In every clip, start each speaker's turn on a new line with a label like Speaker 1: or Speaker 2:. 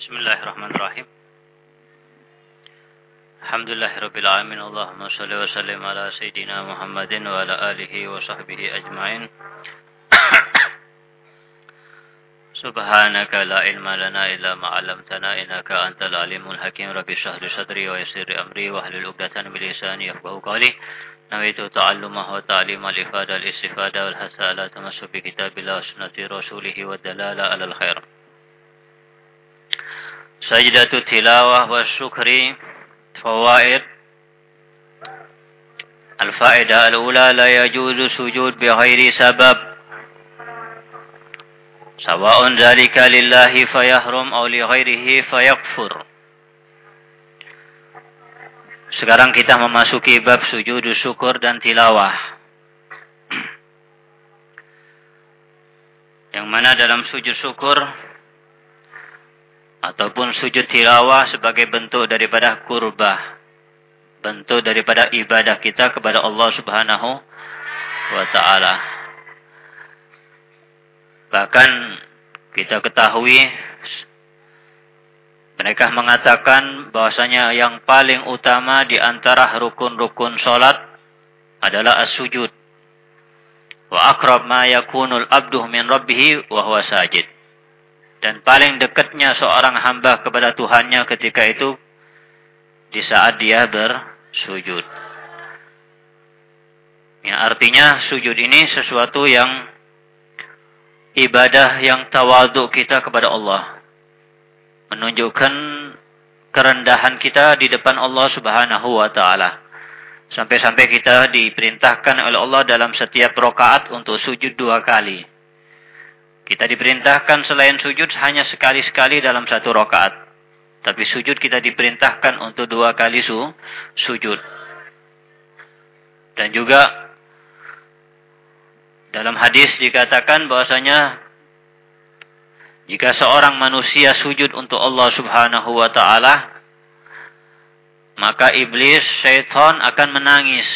Speaker 1: بسم الله الرحمن الرحيم الحمد لله رب العالمين اللهم صل وسلم على سيدنا محمد وعلى آله وصحبه أجمعين سبحانك لا علم لنا إلا ما علمتنا إنك أنت العليم الحكيم رب اشرح لي صدري ويسر أمري واحلل عقدة من لساني يفقهوا قولي نويت تعلمه وتعليم الإفادة الاستفادة والحث على تمسك بكتاب الله وسنة رسوله والدلالة على الخير سجدة التلاوة والشكر فوائد الفائدة الأولى لا يجوز سجود بغير سبب سواء ذلك لله فيحرم أو لغيره فيكفر Sekarang kita memasuki bab sujud syukur dan tilawah. Yang mana dalam sujud syukur ataupun sujud tilawah sebagai bentuk daripada kurbah. Bentuk daripada ibadah kita kepada Allah subhanahu wa ta'ala. Bahkan kita ketahui mereka mengatakan bahwasanya yang paling utama di antara rukun-rukun salat adalah as-sujud. Wa aqrab ma yakunul abdu min rabbih wa huwa sajid. Dan paling dekatnya seorang hamba kepada Tuhannya ketika itu di saat dia bersujud. Ya, artinya sujud ini sesuatu yang ibadah yang tawaduk kita kepada Allah menunjukkan kerendahan kita di depan Allah Subhanahu wa taala. Sampai-sampai kita diperintahkan oleh Allah dalam setiap rakaat untuk sujud dua kali. Kita diperintahkan selain sujud hanya sekali-sekali dalam satu rakaat. Tapi sujud kita diperintahkan untuk dua kali su sujud. Dan juga dalam hadis dikatakan bahwasanya jika seorang manusia sujud untuk Allah subhanahu wa ta'ala, maka iblis, syaitan akan menangis.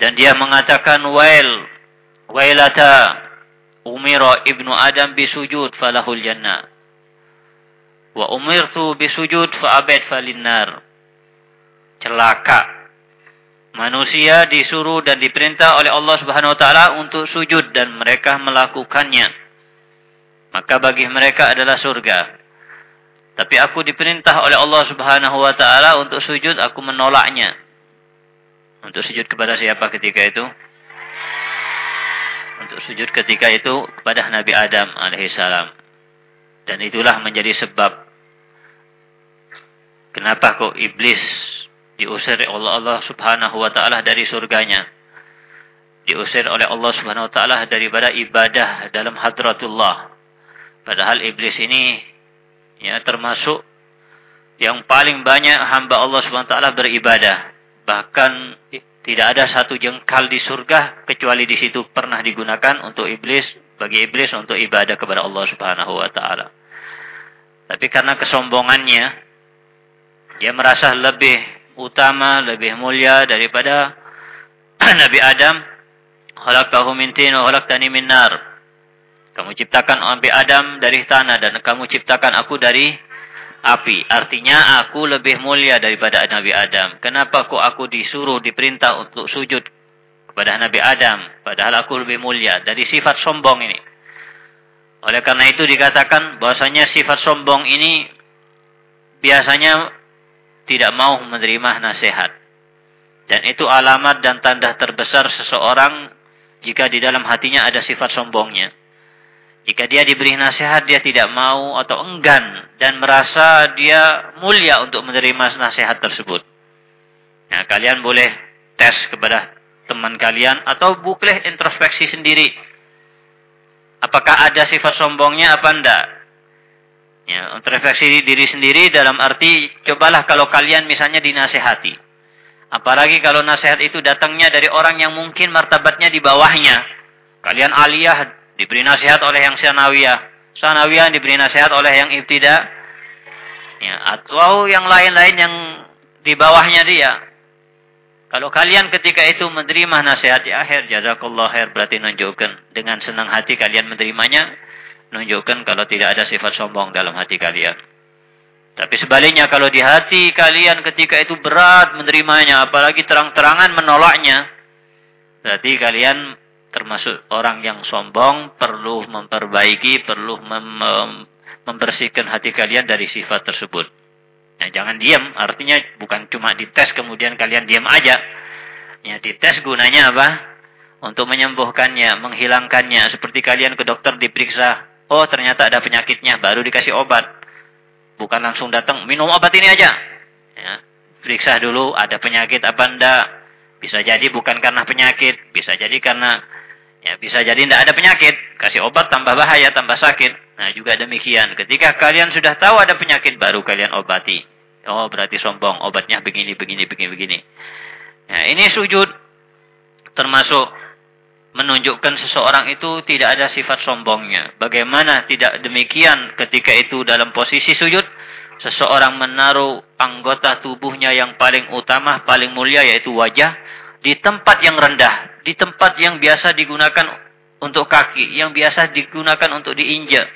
Speaker 1: Dan dia mengatakan, Wail, wailata, umira ibnu Adam bisujud falahul jannah. Wa umirtu bisujud fa'abed falinnar. Celaka. Manusia disuruh dan diperintah oleh Allah subhanahu wa ta'ala untuk sujud dan mereka melakukannya maka bagi mereka adalah surga. Tapi aku diperintah oleh Allah Subhanahu wa taala untuk sujud, aku menolaknya. Untuk sujud kepada siapa ketika itu? Untuk sujud ketika itu kepada Nabi Adam alaihissalam. Dan itulah menjadi sebab kenapa kok iblis diusir oleh Allah Subhanahu wa taala dari surganya. Diusir oleh Allah Subhanahu wa taala daripada ibadah dalam hadratullah Padahal iblis ini ya termasuk yang paling banyak hamba Allah Subhanahu wa taala beribadah. Bahkan tidak ada satu jengkal di surga kecuali di situ pernah digunakan untuk iblis bagi iblis untuk ibadah kepada Allah Subhanahu wa taala. Tapi karena kesombongannya dia merasa lebih utama, lebih mulia daripada Nabi Adam. Khalaqtahu min tin wa khalaqtani min nar. Kamu ciptakan Nabi Adam dari tanah dan kamu ciptakan aku dari api. Artinya aku lebih mulia daripada Nabi Adam. Kenapa kok aku disuruh, diperintah untuk sujud kepada Nabi Adam. Padahal aku lebih mulia. Dari sifat sombong ini. Oleh karena itu dikatakan bahwasanya sifat sombong ini biasanya tidak mau menerima nasihat. Dan itu alamat dan tanda terbesar seseorang jika di dalam hatinya ada sifat sombongnya. Jika dia diberi nasihat, dia tidak mau atau enggan dan merasa dia mulia untuk menerima nasihat tersebut. Nah, kalian boleh tes kepada teman kalian atau boleh introspeksi sendiri. Apakah ada sifat sombongnya apa enggak? Ya, introspeksi diri sendiri dalam arti cobalah kalau kalian misalnya dinasehati. Apalagi kalau nasihat itu datangnya dari orang yang mungkin martabatnya di bawahnya. Kalian aliyah diberi nasihat oleh yang sanawiyah. Sanawiyah diberi nasihat oleh yang ibtida. Ya, atau yang lain-lain yang di bawahnya dia. Kalau kalian ketika itu menerima nasihat di akhir, jazakallah khair berarti menunjukkan dengan senang hati kalian menerimanya. menunjukkan kalau tidak ada sifat sombong dalam hati kalian. Tapi sebaliknya kalau di hati kalian ketika itu berat menerimanya, apalagi terang-terangan menolaknya, berarti kalian termasuk orang yang sombong, perlu memperbaiki, perlu mem membersihkan hati kalian dari sifat tersebut. Nah, jangan diam, artinya bukan cuma dites kemudian kalian diam aja. Ya, dites gunanya apa? Untuk menyembuhkannya, menghilangkannya. Seperti kalian ke dokter diperiksa, oh ternyata ada penyakitnya, baru dikasih obat. Bukan langsung datang, minum obat ini aja. Ya, periksa dulu ada penyakit apa enggak. Bisa jadi bukan karena penyakit, bisa jadi karena Ya, bisa jadi tidak ada penyakit, kasih obat tambah bahaya, tambah sakit. Nah, juga demikian. Ketika kalian sudah tahu ada penyakit, baru kalian obati. Oh, berarti sombong, obatnya begini, begini, begini, begini. Nah, ini sujud termasuk menunjukkan seseorang itu tidak ada sifat sombongnya. Bagaimana tidak demikian ketika itu dalam posisi sujud? Seseorang menaruh anggota tubuhnya yang paling utama, paling mulia yaitu wajah di tempat yang rendah di tempat yang biasa digunakan untuk kaki, yang biasa digunakan untuk diinjak.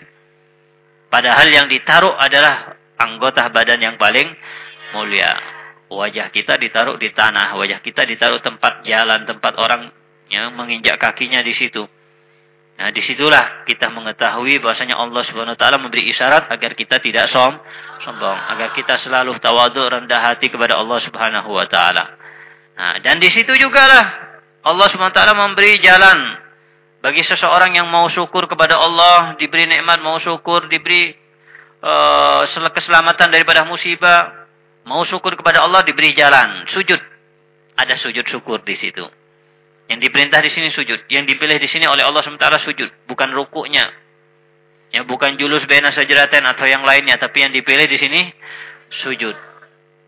Speaker 1: Padahal yang ditaruh adalah anggota badan yang paling mulia. Wajah kita ditaruh di tanah, wajah kita ditaruh tempat jalan, tempat orang yang menginjak kakinya di situ. Nah, di situlah kita mengetahui bahwasanya Allah Subhanahu wa taala memberi isyarat agar kita tidak som sombong, agar kita selalu tawadhu rendah hati kepada Allah Subhanahu wa taala. Nah, dan di situ juga lah Allah SWT memberi jalan bagi seseorang yang mau syukur kepada Allah, diberi nikmat, mau syukur, diberi uh, keselamatan daripada musibah, mau syukur kepada Allah, diberi jalan, sujud. Ada sujud syukur di situ. Yang diperintah di sini sujud, yang dipilih di sini oleh Allah SWT sujud, bukan rukuknya. Ya, bukan julus bena sajraten atau yang lainnya, tapi yang dipilih di sini sujud.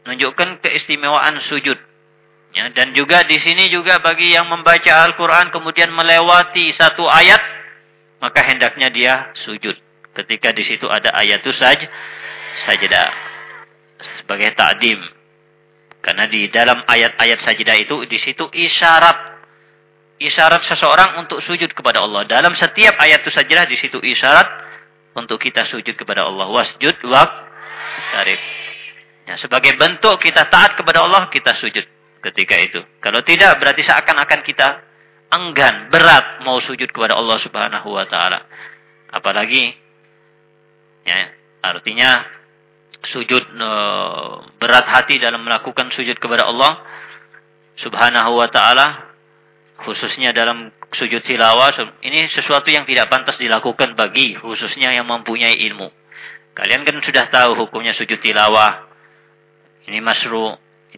Speaker 1: Menunjukkan keistimewaan sujud. Ya, dan juga di sini juga bagi yang membaca Al-Quran kemudian melewati satu ayat, maka hendaknya dia sujud. Ketika di situ ada ayat itu saja, sajadah sebagai takdim. Karena di dalam ayat-ayat sajadah itu di situ isyarat isyarat seseorang untuk sujud kepada Allah. Dalam setiap ayat itu sajadah di situ isyarat untuk kita sujud kepada Allah. Wasjud wa tarif. Ya, sebagai bentuk kita taat kepada Allah, kita sujud ketika itu. Kalau tidak berarti seakan-akan kita enggan, berat mau sujud kepada Allah Subhanahu wa taala. Apalagi ya, artinya sujud e, berat hati dalam melakukan sujud kepada Allah Subhanahu wa taala khususnya dalam sujud tilawah ini sesuatu yang tidak pantas dilakukan bagi khususnya yang mempunyai ilmu. Kalian kan sudah tahu hukumnya sujud tilawah. Ini masru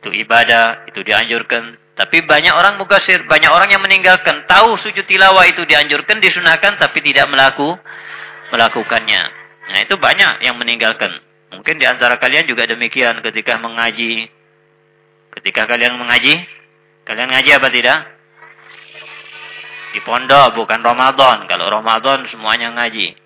Speaker 1: itu ibadah, itu dianjurkan. Tapi banyak orang mukasir, banyak orang yang meninggalkan. Tahu sujud tilawah itu dianjurkan, disunahkan, tapi tidak melaku, melakukannya. Nah itu banyak yang meninggalkan. Mungkin di antara kalian juga demikian ketika mengaji. Ketika kalian mengaji, kalian ngaji apa tidak? Di pondok, bukan Ramadan. Kalau Ramadan semuanya ngaji.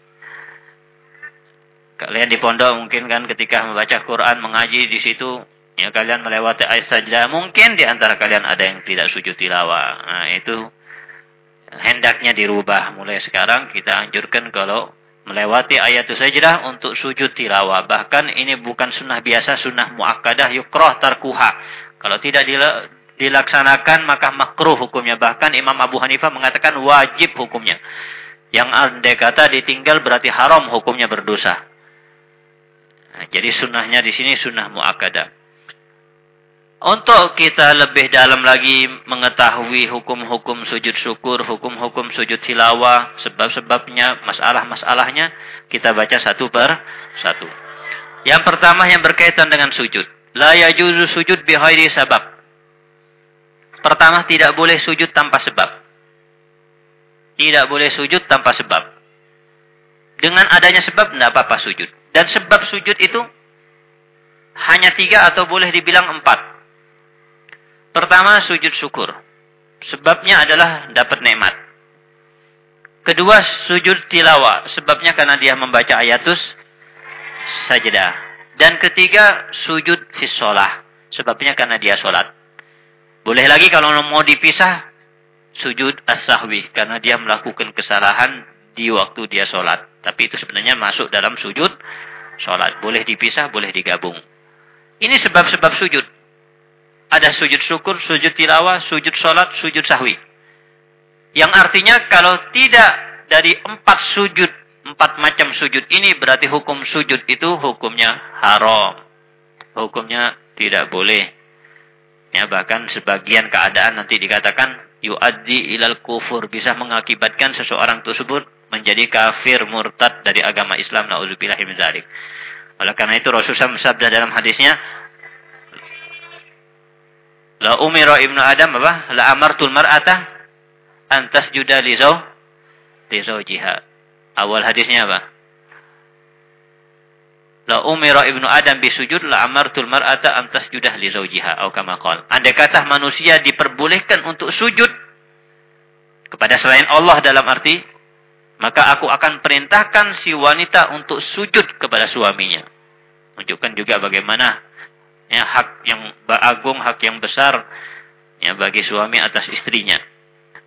Speaker 1: Kalian di pondok mungkin kan ketika membaca Quran, mengaji di situ Ya kalian melewati ayat saja. Mungkin di antara kalian ada yang tidak sujud tilawah. Nah itu hendaknya dirubah. Mulai sekarang kita anjurkan kalau melewati ayat sajdah untuk sujud tilawah. Bahkan ini bukan sunnah biasa, sunnah muakkadah yukroh tarkuha. Kalau tidak dilaksanakan maka makruh hukumnya. Bahkan Imam Abu Hanifah mengatakan wajib hukumnya. Yang andai kata ditinggal berarti haram hukumnya berdosa. Nah, jadi sunnahnya di sini sunnah muakkadah. Untuk kita lebih dalam lagi mengetahui hukum-hukum sujud syukur, hukum-hukum sujud tilawah, sebab-sebabnya, masalah-masalahnya, kita baca satu per satu. Yang pertama yang berkaitan dengan sujud. La yajuzu sujud bihairi sabab. Pertama, tidak boleh sujud tanpa sebab. Tidak boleh sujud tanpa sebab. Dengan adanya sebab, tidak apa-apa sujud. Dan sebab sujud itu hanya tiga atau boleh dibilang empat. Pertama, sujud syukur. Sebabnya adalah dapat nikmat. Kedua, sujud tilawah. Sebabnya karena dia membaca ayatus sajadah. Dan ketiga, sujud fisolah. Sebabnya karena dia sholat. Boleh lagi kalau mau dipisah, sujud as-sahwi. Karena dia melakukan kesalahan di waktu dia sholat. Tapi itu sebenarnya masuk dalam sujud sholat. Boleh dipisah, boleh digabung. Ini sebab-sebab sujud. Ada sujud syukur, sujud tilawah, sujud sholat, sujud sahwi. Yang artinya kalau tidak dari empat sujud, empat macam sujud ini berarti hukum sujud itu hukumnya haram. Hukumnya tidak boleh. Ya, bahkan sebagian keadaan nanti dikatakan yuaddi ilal kufur bisa mengakibatkan seseorang tersebut menjadi kafir murtad dari agama Islam naudzubillah. Oleh karena itu Rasulullah bersabda dalam hadisnya La umira ibnu Adam apa? La amartul mar'ata antas juda li zau li zawjiha. Awal hadisnya apa? La umira ibnu Adam bisujud la amartul mar'ata antas judah li zawjiha atau kama qala. Andai kata manusia diperbolehkan untuk sujud kepada selain Allah dalam arti maka aku akan perintahkan si wanita untuk sujud kepada suaminya. Menunjukkan juga bagaimana ya hak yang agung, hak yang besar ya bagi suami atas istrinya.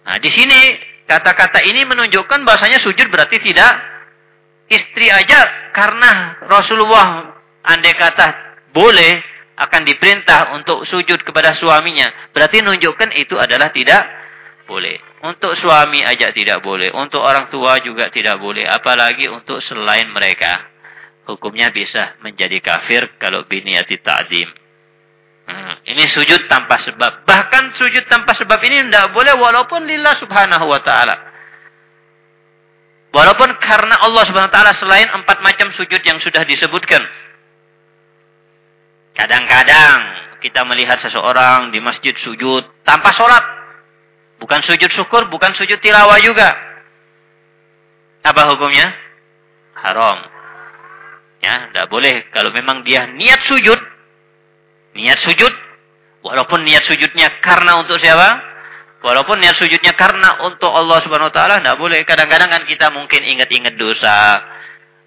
Speaker 1: Nah, di sini kata-kata ini menunjukkan bahasanya sujud berarti tidak istri aja karena Rasulullah andai kata boleh akan diperintah untuk sujud kepada suaminya. Berarti menunjukkan itu adalah tidak boleh. Untuk suami aja tidak boleh. Untuk orang tua juga tidak boleh. Apalagi untuk selain mereka. Hukumnya bisa menjadi kafir kalau biniati ta'zim. Hmm, ini sujud tanpa sebab. Bahkan sujud tanpa sebab ini tidak boleh walaupun lillah subhanahu wa ta'ala. Walaupun karena Allah Subhanahu wa taala selain empat macam sujud yang sudah disebutkan. Kadang-kadang kita melihat seseorang di masjid sujud tanpa sholat. Bukan sujud syukur, bukan sujud tilawah juga. Apa hukumnya? Haram. Ya, tidak boleh. Kalau memang dia niat sujud, niat sujud, walaupun niat sujudnya karena untuk siapa? Walaupun niat sujudnya karena untuk Allah Subhanahu wa taala tidak boleh. Kadang-kadang kan kita mungkin ingat-ingat dosa,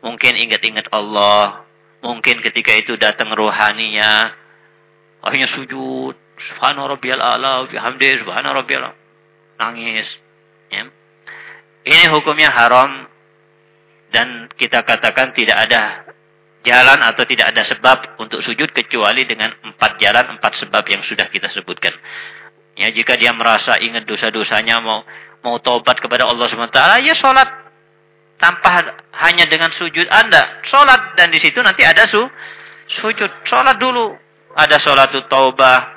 Speaker 1: mungkin ingat-ingat Allah, mungkin ketika itu datang rohaninya, akhirnya sujud, subhana rabbiyal a'la, bihamdi subhana rabbiyal nangis. Ya. Ini hukumnya haram dan kita katakan tidak ada jalan atau tidak ada sebab untuk sujud kecuali dengan empat jalan, empat sebab yang sudah kita sebutkan. Ya, jika dia merasa ingat dosa-dosanya mau mau tobat kepada Allah SWT, ya sholat tanpa hanya dengan sujud Anda. Sholat dan di situ nanti ada su, sujud. Sholat dulu. Ada sholat taubah.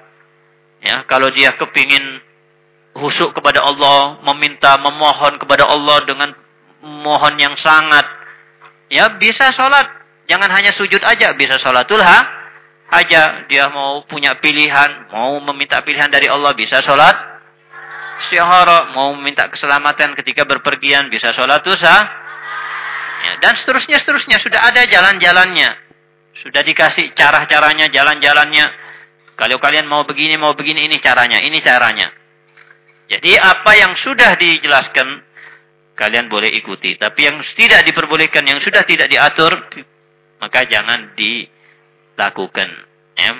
Speaker 1: Ya, kalau dia kepingin husuk kepada Allah, meminta, memohon kepada Allah dengan mohon yang sangat, ya bisa sholat. Jangan hanya sujud aja, bisa sholatul ha, aja dia mau punya pilihan, mau meminta pilihan dari Allah bisa sholat syahara, mau meminta keselamatan ketika berpergian bisa sholat sah. Ya, dan seterusnya seterusnya sudah ada jalan-jalannya. Sudah dikasih cara-caranya, jalan-jalannya. Kalau kalian mau begini, mau begini, ini caranya, ini caranya. Jadi apa yang sudah dijelaskan, kalian boleh ikuti. Tapi yang tidak diperbolehkan, yang sudah tidak diatur, maka jangan di lakukan. Ya.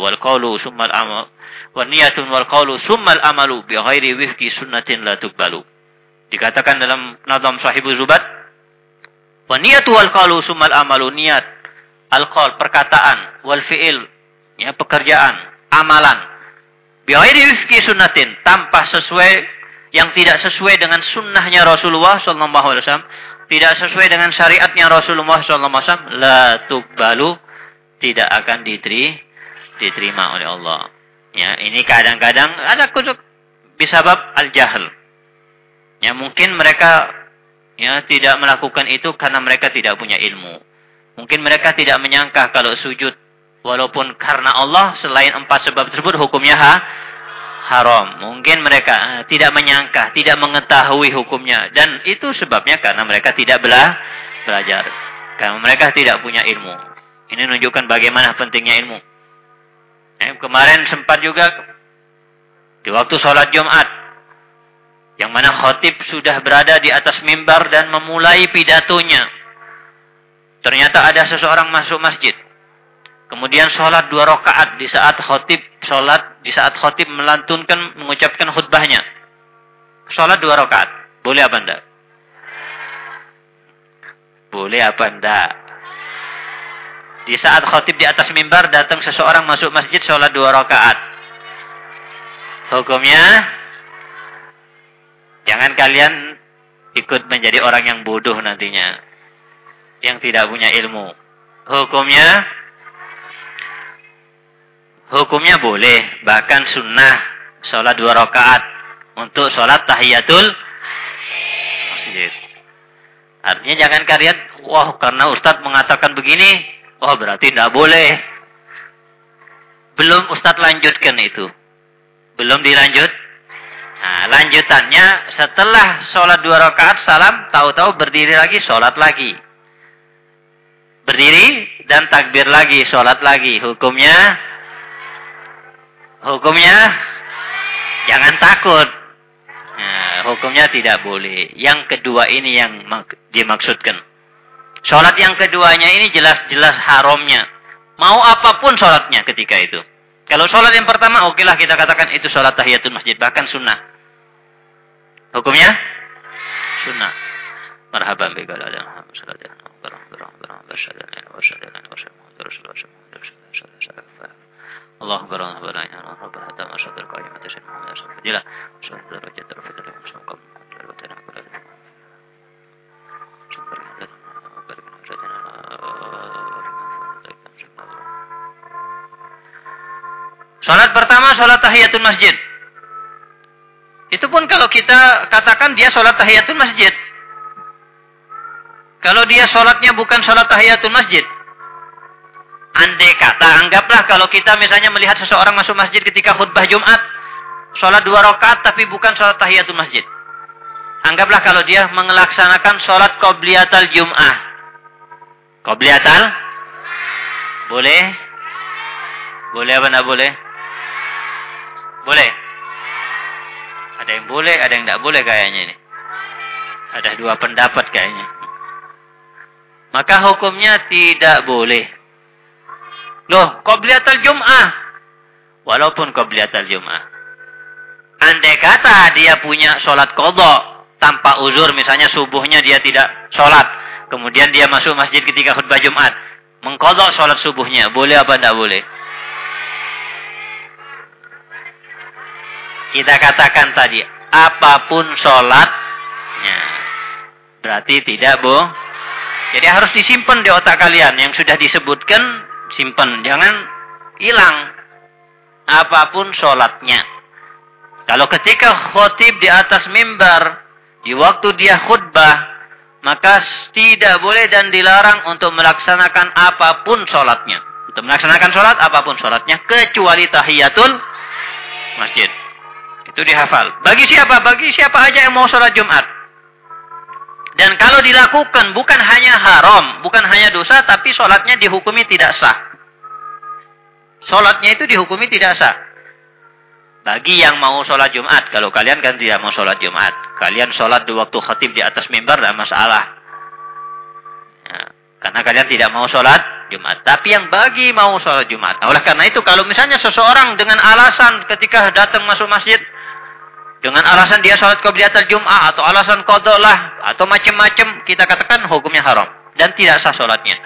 Speaker 1: Wal qawlu summal amal wa niyatun wal qawlu summal amalu bi ghairi wifqi sunnatin la tuqbalu. Dikatakan dalam Nazam Sahibu Zubat wa niyatu wal qawlu summal amalu niat al qaul perkataan wal fi'il ya pekerjaan amalan bi ghairi wifqi sunnatin tanpa sesuai yang tidak sesuai dengan sunnahnya Rasulullah sallallahu alaihi wasallam tidak sesuai dengan syariatnya Rasulullah SAW, la tuqbalu tidak akan diteri, diterima oleh Allah. Ya, ini kadang-kadang ada kuduk bisabab al-jahl. Ya, mungkin mereka ya tidak melakukan itu karena mereka tidak punya ilmu. Mungkin mereka tidak menyangka kalau sujud walaupun karena Allah selain empat sebab tersebut hukumnya ha, haram. Mungkin mereka eh, tidak menyangka, tidak mengetahui hukumnya. Dan itu sebabnya karena mereka tidak belah, belajar. Karena mereka tidak punya ilmu. Ini menunjukkan bagaimana pentingnya ilmu. Eh, kemarin sempat juga di waktu sholat Jumat. Yang mana khotib sudah berada di atas mimbar dan memulai pidatonya. Ternyata ada seseorang masuk masjid. Kemudian sholat dua rakaat di saat khotib sholat, di saat khotib melantunkan, mengucapkan khutbahnya. Sholat dua rakaat. Boleh apa enggak? Boleh apa enggak? Di saat khotib di atas mimbar datang seseorang masuk masjid sholat dua rakaat. Hukumnya jangan kalian ikut menjadi orang yang bodoh nantinya. Yang tidak punya ilmu. Hukumnya hukumnya boleh, bahkan sunnah sholat dua rakaat untuk sholat tahiyatul masjid. Artinya jangan kalian, wah karena Ustadz mengatakan begini, wah berarti tidak boleh. Belum Ustadz lanjutkan itu. Belum dilanjut. Nah, lanjutannya setelah sholat dua rakaat salam, tahu-tahu berdiri lagi, sholat lagi. Berdiri dan takbir lagi, sholat lagi. Hukumnya Hukumnya jangan takut. Nah, hukumnya tidak boleh. Yang kedua ini yang dimaksudkan. Sholat yang keduanya ini jelas-jelas haramnya. Mau apa pun sholatnya ketika itu. Kalau sholat yang pertama, okelah kita katakan itu sholat tahiyatul masjid. Bahkan sunnah. Hukumnya? Sunnah. Marhaban bika la ilaha الله أكبر الله أكبر لا إله إلا رب حتى ما شهد القائمة شيء من أشهد فضيلة شهد درجة رفض المسلم قبل الوتين كل Salat pertama salat tahiyatul masjid. Itu pun kalau kita katakan dia salat tahiyatul masjid. Kalau dia salatnya bukan salat tahiyatul masjid, Andai kata, anggaplah kalau kita misalnya melihat seseorang masuk masjid ketika khutbah Jumat, sholat dua rakaat tapi bukan sholat tahiyatul masjid. Anggaplah kalau dia melaksanakan sholat qobliyatal Jum'ah. Qobliyatal? Boleh? Boleh apa enggak boleh? Boleh? Ada yang boleh, ada yang enggak boleh kayaknya ini. Ada dua pendapat kayaknya. Maka hukumnya tidak boleh. Loh, Qobliyatul Jum'ah. Walaupun Qobliyatul Jum'ah. Andai kata dia punya sholat kodok tanpa uzur, misalnya subuhnya dia tidak sholat. Kemudian dia masuk masjid ketika khutbah Jumat. Mengkodok sholat subuhnya. Boleh apa tidak boleh? Kita katakan tadi, apa pun sholatnya. Berarti tidak, Bu. Jadi harus disimpan di otak kalian. Yang sudah disebutkan simpan, jangan hilang apa pun sholatnya. Kalau ketika khotib di atas mimbar, di waktu dia khutbah, maka tidak boleh dan dilarang untuk melaksanakan apa pun sholatnya. Untuk melaksanakan sholat, apa pun sholatnya, kecuali tahiyatul masjid. Itu dihafal. Bagi siapa? Bagi siapa aja yang mau sholat Jumat. Dan kalau dilakukan bukan hanya haram, bukan hanya dosa, tapi sholatnya dihukumi tidak sah. Sholatnya itu dihukumi tidak sah. Bagi yang mau sholat Jumat, kalau kalian kan tidak mau sholat Jumat, kalian sholat di waktu khatib di atas mimbar tidak masalah. Ya, karena kalian tidak mau sholat Jumat. Tapi yang bagi mau sholat Jumat. Oleh karena itu, kalau misalnya seseorang dengan alasan ketika datang masuk masjid, dengan alasan dia sholat qobliyatul Jum'ah atau alasan kodok lah atau macam-macam kita katakan hukumnya haram dan tidak sah sholatnya.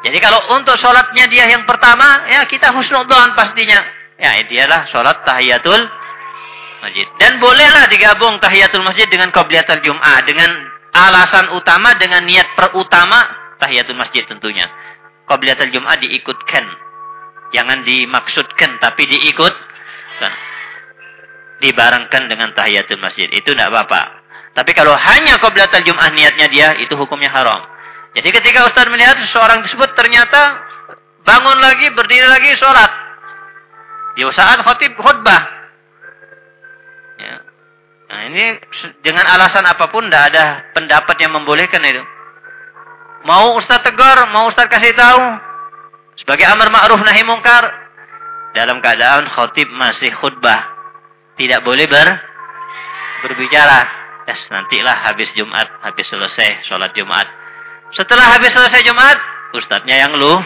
Speaker 1: Jadi kalau untuk sholatnya dia yang pertama ya kita husnudzon pastinya. Ya dialah sholat tahiyatul masjid. Dan bolehlah digabung tahiyatul masjid dengan qobliyatul Jum'ah dengan alasan utama dengan niat perutama tahiyatul masjid tentunya. Qobliyatul Jum'ah diikutkan. Jangan dimaksudkan tapi diikutkan dibarengkan dengan tahiyatul masjid. Itu tidak apa-apa. Tapi kalau hanya qoblatul jum'ah niatnya dia, itu hukumnya haram. Jadi ketika Ustaz melihat seseorang tersebut ternyata bangun lagi, berdiri lagi, sholat. Di saat khutib khutbah. Ya. Nah ini dengan alasan apa pun tidak ada pendapat yang membolehkan itu. Mau Ustaz tegur, mau Ustaz kasih tahu. Sebagai amar ma'ruf nahi mungkar. Dalam keadaan khutib masih khutbah tidak boleh ber berbicara. Yes, nantilah habis Jumat, habis selesai sholat Jumat. Setelah habis selesai Jumat, ustadznya yang lu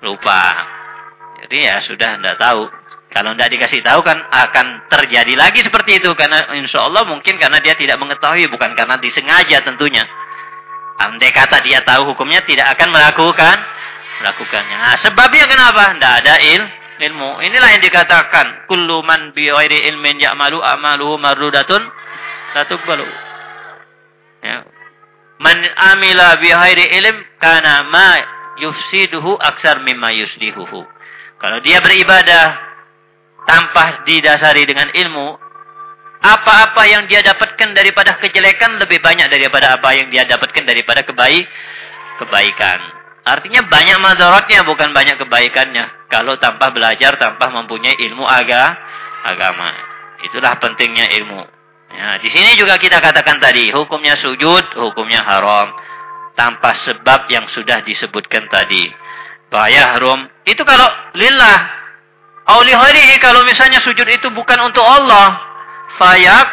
Speaker 1: lupa. Jadi ya sudah tidak tahu. Kalau tidak dikasih tahu kan akan terjadi lagi seperti itu karena insya Allah mungkin karena dia tidak mengetahui bukan karena disengaja tentunya. Andai kata dia tahu hukumnya tidak akan melakukan melakukannya. Nah, sebabnya kenapa? Tidak ada il, ilmu. Inilah yang dikatakan kullu man bi ghairi ilmin ya'malu amaluhu mardudatun la tuqbalu. Ya. Man amila bi ghairi ilm kana ma yufsiduhu aksar mimma yuslihuhu. Kalau dia beribadah tanpa didasari dengan ilmu, apa-apa yang dia dapatkan daripada kejelekan lebih banyak daripada apa yang dia dapatkan daripada kebaik kebaikan. Artinya banyak madaratnya bukan banyak kebaikannya. Kalau tanpa belajar, tanpa mempunyai ilmu aga, agama. Itulah pentingnya ilmu. Ya, di sini juga kita katakan tadi, hukumnya sujud, hukumnya haram. Tanpa sebab yang sudah disebutkan tadi. Bayahrum. Itu kalau lillah. Auli kalau misalnya sujud itu bukan untuk Allah fayak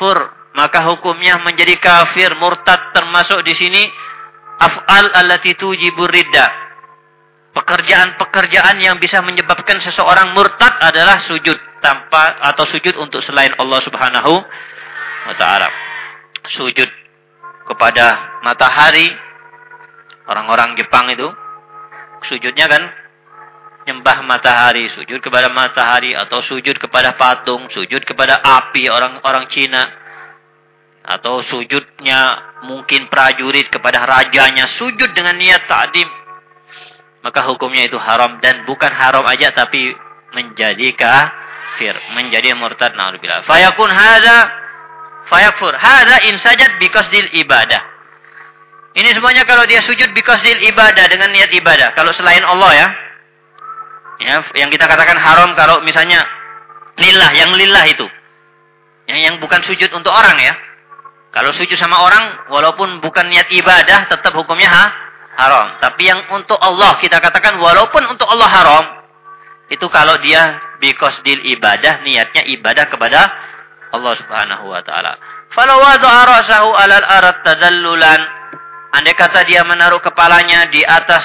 Speaker 1: fur maka hukumnya menjadi kafir murtad termasuk di sini af'al allati tujibur ridda. Pekerjaan-pekerjaan yang bisa menyebabkan seseorang murtad adalah sujud tanpa atau sujud untuk selain Allah Subhanahu wa taala. Sujud kepada matahari orang-orang Jepang itu sujudnya kan nyembah matahari, sujud kepada matahari atau sujud kepada patung, sujud kepada api orang-orang Cina atau sujudnya mungkin prajurit kepada rajanya, sujud dengan niat ta'dim. Maka hukumnya itu haram dan bukan haram aja tapi menjadi kafir, menjadi murtad naudzubillah. Fayakun hadza fayakfur. Hadza in sajad biqasdil ibadah. Ini semuanya kalau dia sujud biqasdil ibadah dengan niat ibadah. Kalau selain Allah ya, Ya, yang kita katakan haram kalau misalnya lillah, yang lillah itu. Yang yang bukan sujud untuk orang ya. Kalau sujud sama orang walaupun bukan niat ibadah tetap hukumnya ha? haram. Tapi yang untuk Allah kita katakan walaupun untuk Allah haram itu kalau dia dil ibadah niatnya ibadah kepada Allah Subhanahu wa taala. Falau wada'a ra'sahu 'alal arat tadallulan andai kata dia menaruh kepalanya di atas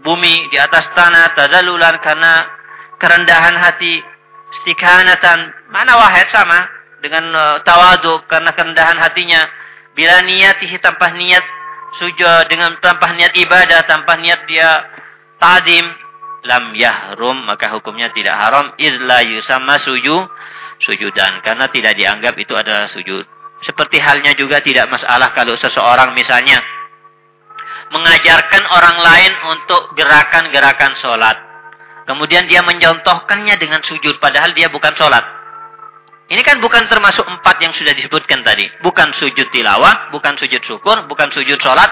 Speaker 1: bumi di atas tanah tadalulan karena kerendahan hati istikhanatan mana wahid sama dengan uh, tawadu karena kerendahan hatinya bila niatihi tanpa niat sujud dengan tanpa niat ibadah tanpa niat dia tadim lam yahrum maka hukumnya tidak haram izla yusama sujud sujudan karena tidak dianggap itu adalah sujud seperti halnya juga tidak masalah kalau seseorang misalnya mengajarkan orang lain untuk gerakan-gerakan sholat. Kemudian dia mencontohkannya dengan sujud, padahal dia bukan sholat. Ini kan bukan termasuk empat yang sudah disebutkan tadi. Bukan sujud tilawah, bukan sujud syukur, bukan sujud sholat,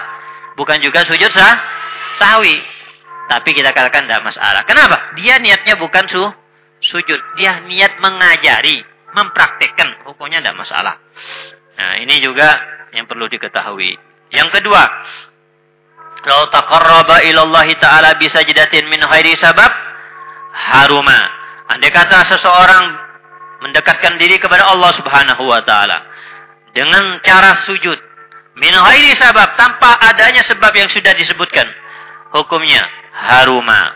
Speaker 1: bukan juga sujud sah, sahwi. Tapi kita katakan tidak masalah. Kenapa? Dia niatnya bukan su, sujud. Dia niat mengajari, mempraktekkan. Hukumnya tidak masalah. Nah ini juga yang perlu diketahui. Yang kedua, Lau taqarraba ilallahi ta'ala bisa jidatin min khairi sabab haruma. Andai kata seseorang mendekatkan diri kepada Allah Subhanahu wa taala dengan cara sujud min khairi sabab tanpa adanya sebab yang sudah disebutkan. Hukumnya haruma.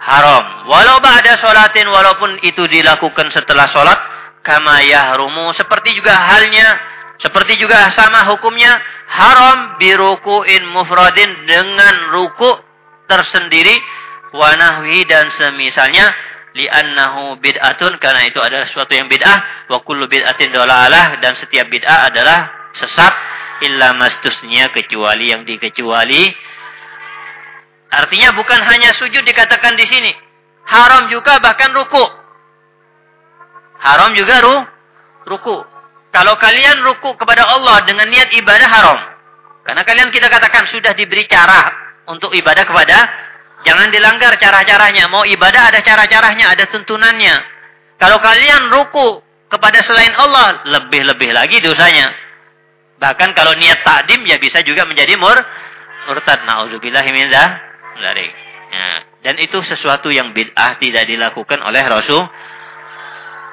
Speaker 1: Haram. Walau ba'da sholatin walaupun itu dilakukan setelah sholat kama yahrumu seperti juga halnya seperti juga sama hukumnya haram birukuin mufradin dengan ruku tersendiri wanahwi dan semisalnya li'annahu bid'atun karena itu adalah sesuatu yang bid'ah. Wa kullu bid'atin dolalah dan setiap bid'ah adalah sesat. Illa mastusnya kecuali yang dikecuali. Artinya bukan hanya sujud dikatakan di sini. Haram juga bahkan ruku. Haram juga ru ruku. Kalau kalian ruku kepada Allah dengan niat ibadah haram. Karena kalian kita katakan sudah diberi cara untuk ibadah kepada jangan dilanggar cara-caranya. Mau ibadah ada cara-caranya, ada tuntunannya. Kalau kalian ruku kepada selain Allah, lebih-lebih lagi dosanya. Bahkan kalau niat takdim ya bisa juga menjadi mur murtad. Dzalik. Ya. Dan itu sesuatu yang bid'ah tidak dilakukan oleh Rasul.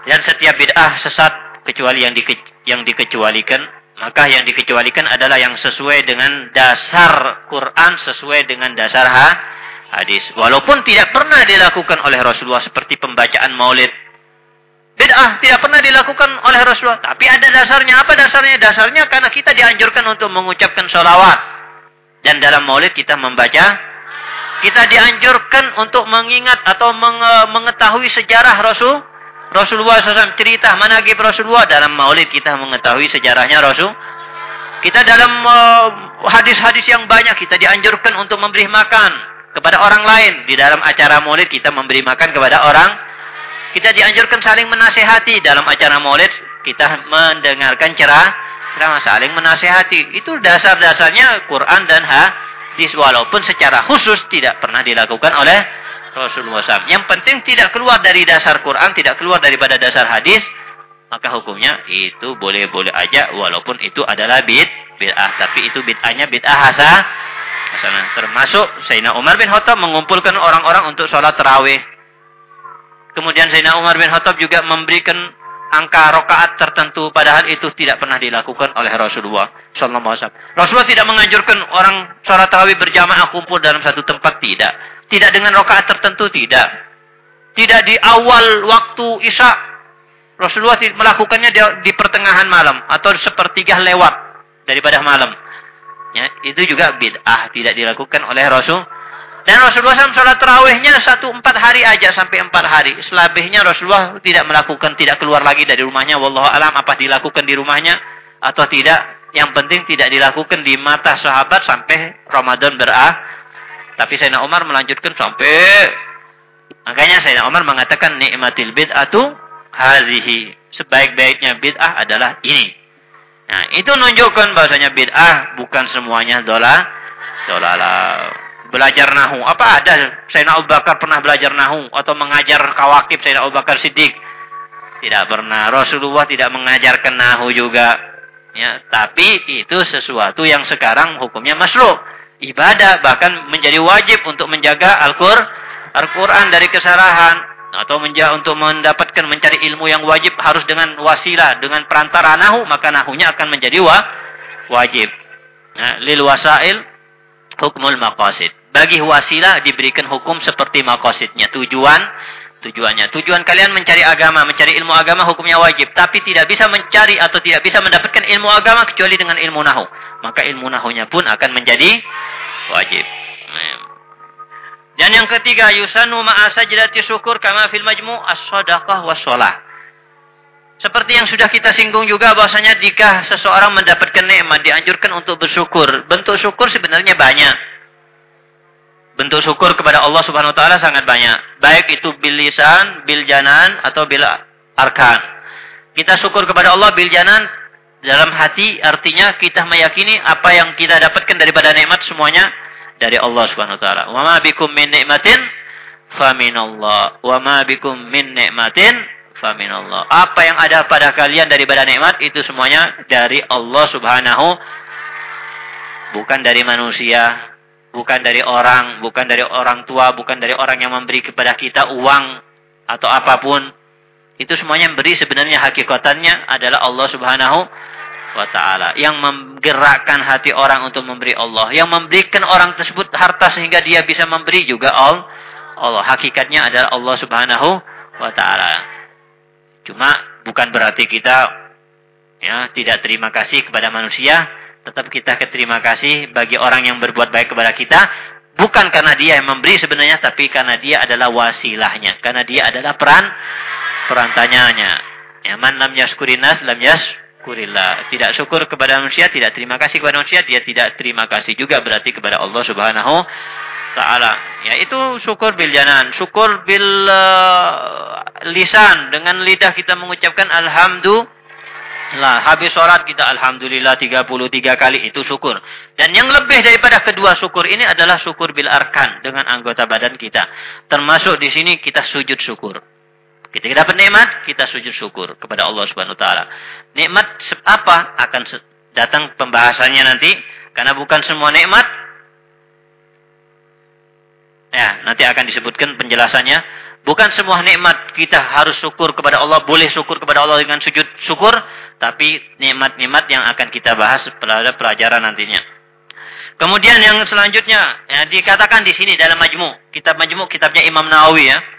Speaker 1: Dan setiap bid'ah sesat kecuali yang dike, yang dikecualikan maka yang dikecualikan adalah yang sesuai dengan dasar Quran sesuai dengan dasar ha, hadis. Walaupun tidak pernah dilakukan oleh Rasulullah seperti pembacaan maulid. Bid'ah tidak pernah dilakukan oleh Rasulullah. Tapi ada dasarnya. Apa dasarnya? Dasarnya karena kita dianjurkan untuk mengucapkan sholawat. Dan dalam maulid kita membaca kita dianjurkan untuk mengingat atau mengetahui sejarah Rasul Rasulullah SAW cerita managib Rasulullah? Dalam maulid kita mengetahui sejarahnya Rasul. Kita dalam uh, hadis-hadis uh, yang banyak kita dianjurkan untuk memberi makan kepada orang lain. Di dalam acara maulid kita memberi makan kepada orang. Kita dianjurkan saling menasehati dalam acara maulid. Kita mendengarkan cerah, cerah saling menasehati. Itu dasar-dasarnya Quran dan hadis. Walaupun secara khusus tidak pernah dilakukan oleh Rasulullah SAW. Yang penting tidak keluar dari dasar Quran, tidak keluar daripada dasar hadis maka hukumnya itu boleh-boleh aja walaupun itu adalah bid bid'ah tapi itu bid'ahnya bid'ah hasa termasuk Sayyidina Umar bin Khattab mengumpulkan orang-orang untuk sholat tarawih kemudian Sayyidina Umar bin Khattab juga memberikan angka rokaat tertentu padahal itu tidak pernah dilakukan oleh Rasulullah wasallam. Rasulullah tidak menganjurkan orang sholat tarawih berjamaah kumpul dalam satu tempat tidak. Tidak dengan rokaat tertentu tidak. Tidak di awal waktu Isya Rasulullah melakukannya di pertengahan malam atau sepertiga lewat daripada malam. Ya, itu juga bid'ah tidak dilakukan oleh Rasul. Dan Rasulullah SAW sholat terawihnya satu empat hari aja sampai empat hari. Selebihnya Rasulullah tidak melakukan, tidak keluar lagi dari rumahnya. Wallahu alam apa dilakukan di rumahnya atau tidak. Yang penting tidak dilakukan di mata sahabat sampai Ramadan berah. Tapi Sayyidina Umar melanjutkan sampai makanya Sayyidina Umar mengatakan nikmatil bid'atu hadhihi. Sebaik-baiknya bid'ah adalah ini. Nah, itu menunjukkan bahasanya bid'ah bukan semuanya dola dolala. Belajar nahu. Apa ada Sayyidina Abu Bakar pernah belajar nahu atau mengajar kawakib Sayyidina Abu Bakar Siddiq? Tidak pernah. Rasulullah tidak mengajarkan nahu juga. Ya, tapi itu sesuatu yang sekarang hukumnya masruh. Ibadah bahkan menjadi wajib untuk menjaga Al-Qur'an Al dari kesalahan atau menja untuk mendapatkan mencari ilmu yang wajib harus dengan wasilah dengan perantara nahu maka nahunya akan menjadi wa, wajib. Nah, lil wasail hukmul maqasid. Bagi wasilah diberikan hukum seperti maqasidnya. Tujuan tujuannya. Tujuan kalian mencari agama mencari ilmu agama hukumnya wajib. Tapi tidak bisa mencari atau tidak bisa mendapatkan ilmu agama kecuali dengan ilmu nahu. Maka ilmu nahunya pun akan menjadi wajib dan yang ketiga, yusanu ma'a sajdati syukur kama fil majmu' as-sadaqah was sholah. Seperti yang sudah kita singgung juga bahwasanya jika seseorang mendapatkan nikmat dianjurkan untuk bersyukur. Bentuk syukur sebenarnya banyak. Bentuk syukur kepada Allah Subhanahu wa taala sangat banyak. Baik itu bil lisan, bil janan atau bil arkan. Kita syukur kepada Allah bil janan dalam hati artinya kita meyakini apa yang kita dapatkan daripada nikmat semuanya dari Allah Subhanahu wa taala. Wa ma bikum min nikmatin faminallah. Wa ma bikum min nikmatin faminallah. Apa yang ada pada kalian daripada nikmat itu semuanya dari Allah Subhanahu bukan dari manusia, bukan dari orang, bukan dari orang tua, bukan dari orang yang memberi kepada kita uang atau apa pun. Itu semuanya yang beri sebenarnya hakikatannya adalah Allah Subhanahu wa taala. Yang menggerakkan hati orang untuk memberi Allah. Yang memberikan orang tersebut harta sehingga dia bisa memberi juga Allah Allah. Hakikatnya adalah Allah Subhanahu wa taala. Cuma bukan berarti kita ya tidak terima kasih kepada manusia. Tetap kita terima kasih bagi orang yang berbuat baik kepada kita. Bukan karena dia yang memberi sebenarnya tapi karena dia adalah wasilahnya. Karena dia adalah peran perantanyanya ya man lam yaskurinas lam yas syukurillah. Tidak syukur kepada manusia, tidak terima kasih kepada manusia, dia tidak terima kasih juga berarti kepada Allah Subhanahu taala. Ya itu syukur bil janan, syukur bil uh, lisan dengan lidah kita mengucapkan alhamdulillah. Habis sholat kita alhamdulillah 33 kali itu syukur. Dan yang lebih daripada kedua syukur ini adalah syukur bil arkan dengan anggota badan kita. Termasuk di sini kita sujud syukur. Ketika dapat nikmat, kita sujud syukur kepada Allah Subhanahu wa taala. Nikmat apa akan datang pembahasannya nanti karena bukan semua nikmat ya, nanti akan disebutkan penjelasannya. Bukan semua nikmat kita harus syukur kepada Allah, boleh syukur kepada Allah dengan sujud syukur, tapi nikmat-nikmat yang akan kita bahas pada pelajaran nantinya. Kemudian yang selanjutnya ya, dikatakan di sini dalam Majmu, kitab Majmu kitabnya Imam Nawawi ya.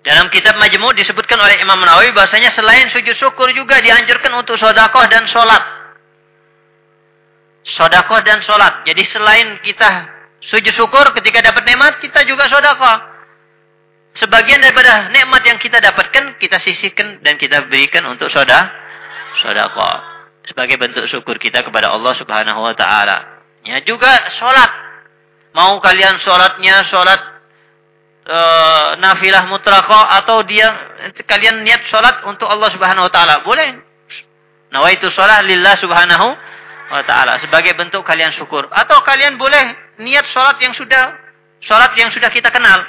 Speaker 1: Dalam kitab Majmu disebutkan oleh Imam Nawawi bahasanya selain sujud syukur juga dianjurkan untuk sodakoh dan sholat. Sodakoh dan sholat. Jadi selain kita sujud syukur ketika dapat nikmat, kita juga sodakoh. Sebagian daripada nikmat yang kita dapatkan, kita sisihkan dan kita berikan untuk soda, sodakoh. Sebagai bentuk syukur kita kepada Allah subhanahu wa ta'ala. Ya juga sholat. Mau kalian sholatnya sholat uh, nafilah mutrakoh atau dia kalian niat sholat untuk Allah subhanahu wa ta'ala. Boleh. Nawaitu sholat lillah subhanahu wa ta'ala. Sebagai bentuk kalian syukur. Atau kalian boleh niat sholat yang sudah sholat yang sudah kita kenal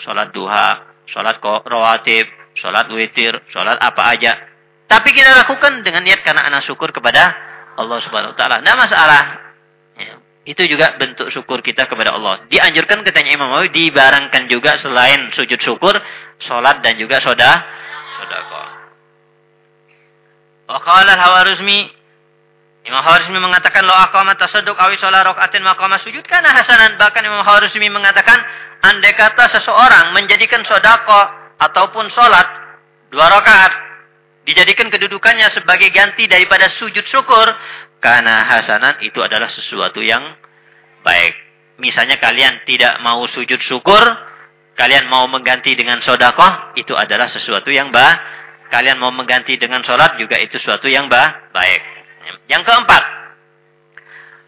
Speaker 1: sholat duha, sholat rawatib, sholat witir, sholat apa aja. Tapi kita lakukan dengan niat karena anak syukur kepada Allah Subhanahu Wa Taala. Tidak masalah. Itu juga bentuk syukur kita kepada Allah. Dianjurkan katanya Imam Nawawi dibarangkan juga selain sujud syukur, sholat dan juga soda, sodako. Waqala al-Hawarizmi Imam Hawarizmi mengatakan lo aqamat tasadduk awi sholat rokaatin maqama sujud karena hasanan bahkan Imam Hawarizmi mengatakan andai kata seseorang menjadikan sodako ataupun sholat dua rakaat dijadikan kedudukannya sebagai ganti daripada sujud syukur karena hasanan itu adalah sesuatu yang baik. Misalnya kalian tidak mau sujud syukur, kalian mau mengganti dengan sodako, itu adalah sesuatu yang baik. Kalian mau mengganti dengan sholat juga itu sesuatu yang baik. Yang keempat,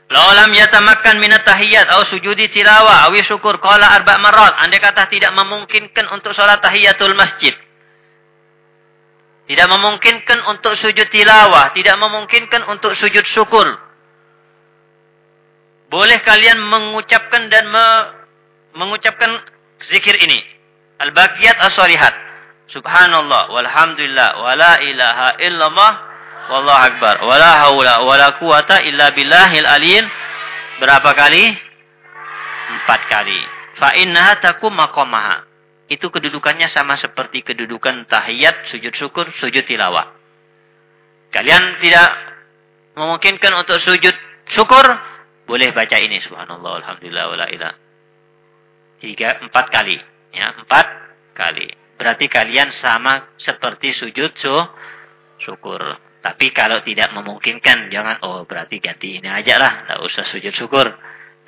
Speaker 1: Laulam yatamakkan minat tahiyat atau sujudi tilawah awi syukur qala arba marat. Andai kata tidak memungkinkan untuk sholat tahiyatul masjid. Tidak memungkinkan untuk sujud tilawah. Tidak memungkinkan untuk sujud syukur. Boleh kalian mengucapkan dan me mengucapkan zikir ini. Al-baqiyat as-salihat. Subhanallah walhamdulillah wala ilaha illallah Wallahu akbar. Wala haula wala quwata illa billahil. Berapa kali? Empat kali. Fa innaha takum maqamaha. Itu kedudukannya sama seperti kedudukan tahiyat, sujud syukur, sujud tilawah. Kalian tidak memungkinkan untuk sujud syukur, boleh baca ini subhanallah alhamdulillah wala ilah. Tiga, empat kali. Ya, empat kali. Berarti kalian sama seperti sujud syukur. Tapi kalau tidak memungkinkan, jangan, oh berarti ganti ini aja lah. Tidak usah sujud syukur.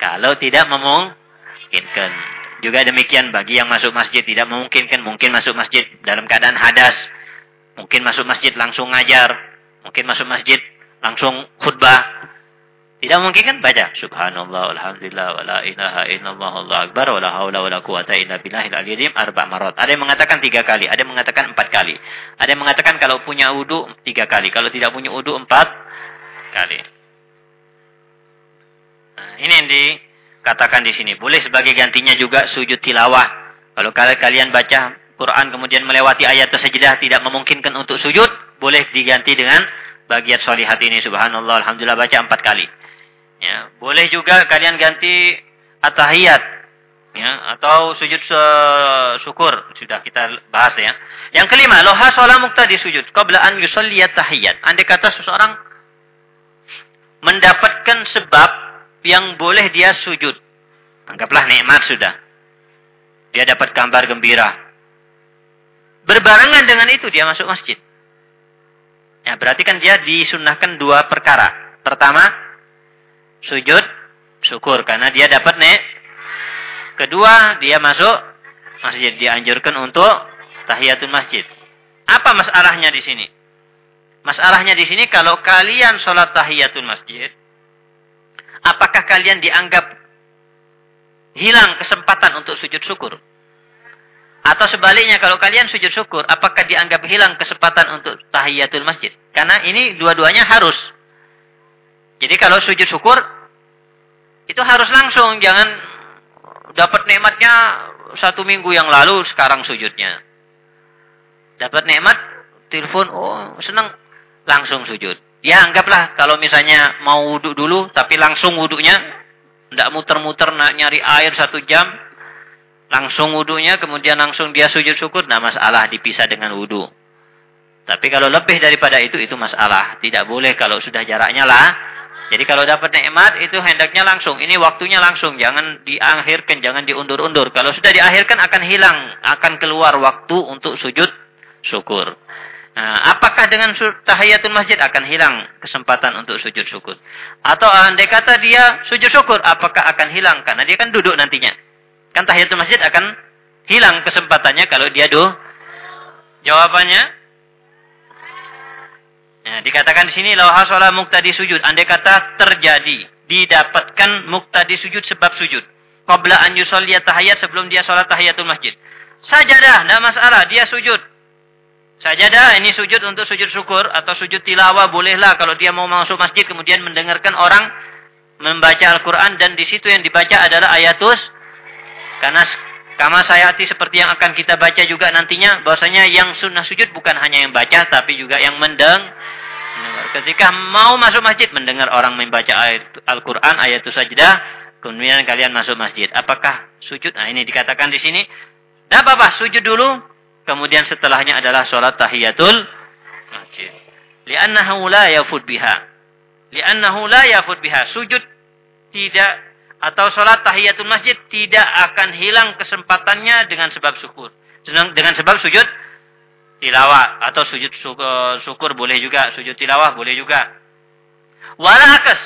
Speaker 1: Kalau tidak memungkinkan. Juga demikian bagi yang masuk masjid tidak memungkinkan. Mungkin masuk masjid dalam keadaan hadas. Mungkin masuk masjid langsung ngajar. Mungkin masuk masjid langsung khutbah. Tidak mungkin kan baca subhanallah alhamdulillah wala ilaha illallah Allah akbar wala haula wala quwata illa billahil aliyyin arba marat. Ada yang mengatakan tiga kali, ada yang mengatakan empat kali. Ada yang mengatakan kalau punya wudu tiga kali, kalau tidak punya wudu empat kali. Nah, ini yang dikatakan di sini. Boleh sebagai gantinya juga sujud tilawah. Kalau kalian baca Quran kemudian melewati ayat tersejdah tidak memungkinkan untuk sujud, boleh diganti dengan bagian solihat ini subhanallah alhamdulillah baca empat kali. Ya, boleh juga kalian ganti atahiyat ya atau sujud syukur sudah kita bahas ya. Yang kelima, loha sholat muktadi sujud qabla an yusalli tahiyat. Andai kata seseorang mendapatkan sebab yang boleh dia sujud. Anggaplah nikmat sudah. Dia dapat kabar gembira. Berbarengan dengan itu dia masuk masjid. Ya, berarti kan dia disunahkan dua perkara. Pertama, sujud syukur karena dia dapat nek. Kedua, dia masuk masjid dianjurkan untuk tahiyatul masjid. Apa masalahnya di sini? Masalahnya di sini kalau kalian sholat tahiyatul masjid, apakah kalian dianggap hilang kesempatan untuk sujud syukur? Atau sebaliknya kalau kalian sujud syukur, apakah dianggap hilang kesempatan untuk tahiyatul masjid? Karena ini dua-duanya harus. Jadi kalau sujud syukur itu harus langsung, jangan dapat nikmatnya satu minggu yang lalu sekarang sujudnya. Dapat nikmat, telepon, oh senang, langsung sujud. Ya anggaplah kalau misalnya mau wudhu dulu, tapi langsung wudhunya, tidak muter-muter nyari air satu jam, langsung wudhunya, kemudian langsung dia sujud syukur, nah masalah dipisah dengan wudhu. Tapi kalau lebih daripada itu, itu masalah. Tidak boleh kalau sudah jaraknya lah, jadi kalau dapat nikmat itu hendaknya langsung. Ini waktunya langsung. Jangan diakhirkan, jangan diundur-undur. Kalau sudah diakhirkan akan hilang, akan keluar waktu untuk sujud syukur. Nah, apakah dengan tahiyatul masjid akan hilang kesempatan untuk sujud syukur? Atau andai kata dia sujud syukur, apakah akan hilang? Karena dia kan duduk nantinya. Kan tahiyatul masjid akan hilang kesempatannya kalau dia do. Jawabannya, nah, dikatakan di sini lauha sholat muktadi sujud. Andai kata terjadi, didapatkan muktadi sujud sebab sujud. Qabla an yusolliya tahiyat sebelum dia sholat tahiyatul masjid. Sajadah, tidak masalah, dia sujud Sajadah ini sujud untuk sujud syukur atau sujud tilawah bolehlah. Kalau dia mau masuk masjid kemudian mendengarkan orang membaca Al-Quran dan di situ yang dibaca adalah ayatus karena kama sayati seperti yang akan kita baca juga nantinya. Bahwasanya yang sunnah sujud bukan hanya yang baca tapi juga yang mendeng ketika mau masuk masjid mendengar orang membaca Al-Quran ayatus sajadah kemudian kalian masuk masjid. Apakah sujud? Nah ini dikatakan di sini. Tidak apa-apa sujud dulu Kemudian setelahnya adalah sholat tahiyatul masjid. Li'annahu la yafud biha. Li'annahu la yafud biha. Sujud tidak atau sholat tahiyatul masjid tidak akan hilang kesempatannya dengan sebab syukur. Dengan sebab sujud tilawah atau sujud syukur boleh juga, sujud tilawah boleh juga. Wala akas.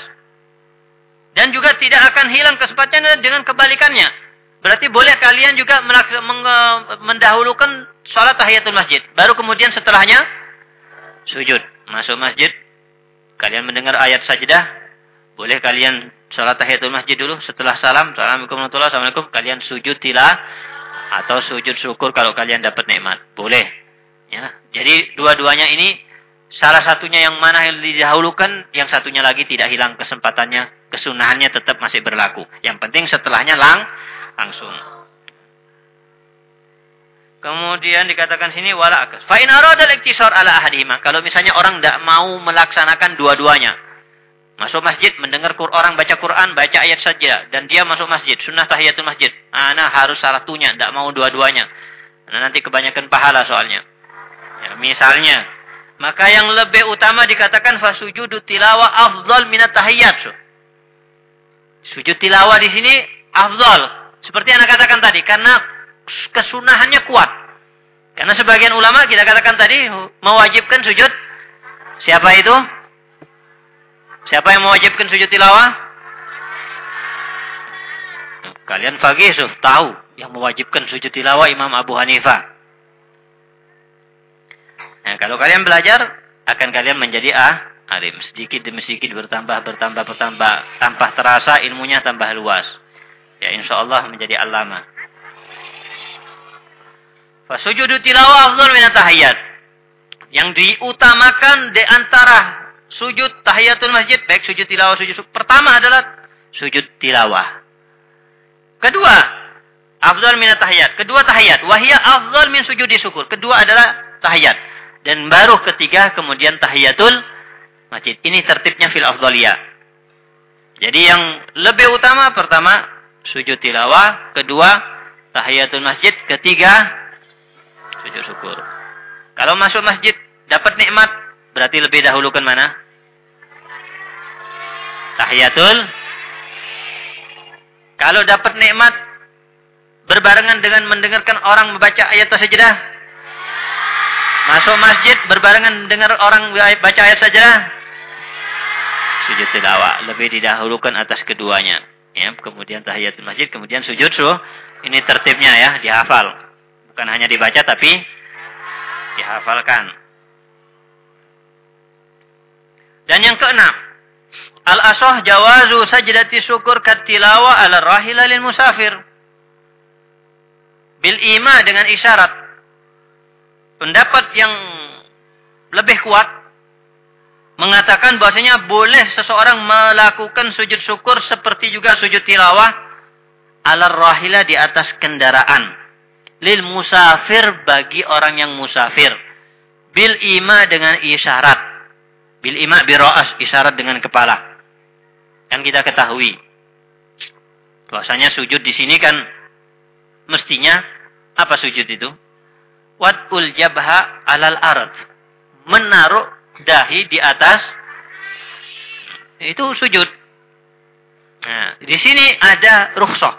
Speaker 1: Dan juga tidak akan hilang kesempatannya dengan kebalikannya. Berarti boleh kalian juga mendahulukan sholat tahiyatul masjid. Baru kemudian setelahnya sujud. Masuk masjid. Kalian mendengar ayat sajdah. Boleh kalian sholat tahiyatul masjid dulu. Setelah salam. Assalamualaikum warahmatullahi wabarakatuh. Kalian sujud tilah. Atau sujud syukur kalau kalian dapat nikmat. Boleh. Ya. Jadi dua-duanya ini. Salah satunya yang mana yang didahulukan. Yang satunya lagi tidak hilang kesempatannya. Kesunahannya tetap masih berlaku. Yang penting setelahnya lang langsung. Kemudian dikatakan sini wala akas. Fa in arada al-iktisar ala ahadihima. Kalau misalnya orang tidak mau melaksanakan dua-duanya. Masuk masjid, mendengar orang baca Quran, baca ayat saja. Dan dia masuk masjid, sunnah tahiyatul masjid. Nah, harus satunya, tidak mau dua-duanya. Nah, nanti kebanyakan pahala soalnya. Ya, misalnya, maka yang lebih utama dikatakan fasujudu tilawah afdal minat tahiyat. Sujud tilawah di sini afdal. Seperti yang saya katakan tadi. Karena kesunahannya kuat. Karena sebagian ulama kita katakan tadi mewajibkan sujud. Siapa itu? Siapa yang mewajibkan sujud tilawah? Kalian fagih tahu yang mewajibkan sujud tilawah Imam Abu Hanifah. Nah, kalau kalian belajar akan kalian menjadi ah alim sedikit demi sedikit bertambah bertambah bertambah tanpa terasa ilmunya tambah luas. Ya insya Allah menjadi alama. Fasujudu tilawah afdal min tahiyat. Yang diutamakan di antara sujud tahiyatul masjid, baik sujud tilawah, sujud pertama adalah sujud tilawah. Kedua, afdal min tahiyat. Kedua tahiyat, wahia afdal min sujud syukur. Kedua adalah tahiyat. Dan baru ketiga kemudian tahiyatul masjid. Ini tertibnya fil afdaliyah. Jadi yang lebih utama pertama sujud tilawah, kedua tahiyatul masjid, ketiga sujud syukur. Kalau masuk masjid dapat nikmat, berarti lebih dahulukan mana? Tahiyatul. Kalau dapat nikmat berbarengan dengan mendengarkan orang membaca ayat sajadah. Masuk masjid berbarengan dengar orang baca ayat sajadah. Sujud tilawah lebih didahulukan atas keduanya. Ya, kemudian tahiyatul masjid, kemudian sujud suh. Ini tertibnya ya, dihafal. Bukan hanya dibaca tapi dihafalkan. Dan yang keenam, al-asah jawazu sajdati syukur katilawa ala rahila musafir. Bil ima dengan isyarat. Pendapat yang lebih kuat mengatakan bahwasanya boleh seseorang melakukan sujud syukur seperti juga sujud tilawah ala rahila di atas kendaraan lil musafir bagi orang yang musafir. Bil ima dengan isyarat. Bil ima biro'as, isyarat dengan kepala. Yang kita ketahui. Bahwasanya sujud di sini kan mestinya apa sujud itu? Wat'ul jabha alal ard. Menaruh dahi di atas itu sujud. Nah, di sini ada rukhsah.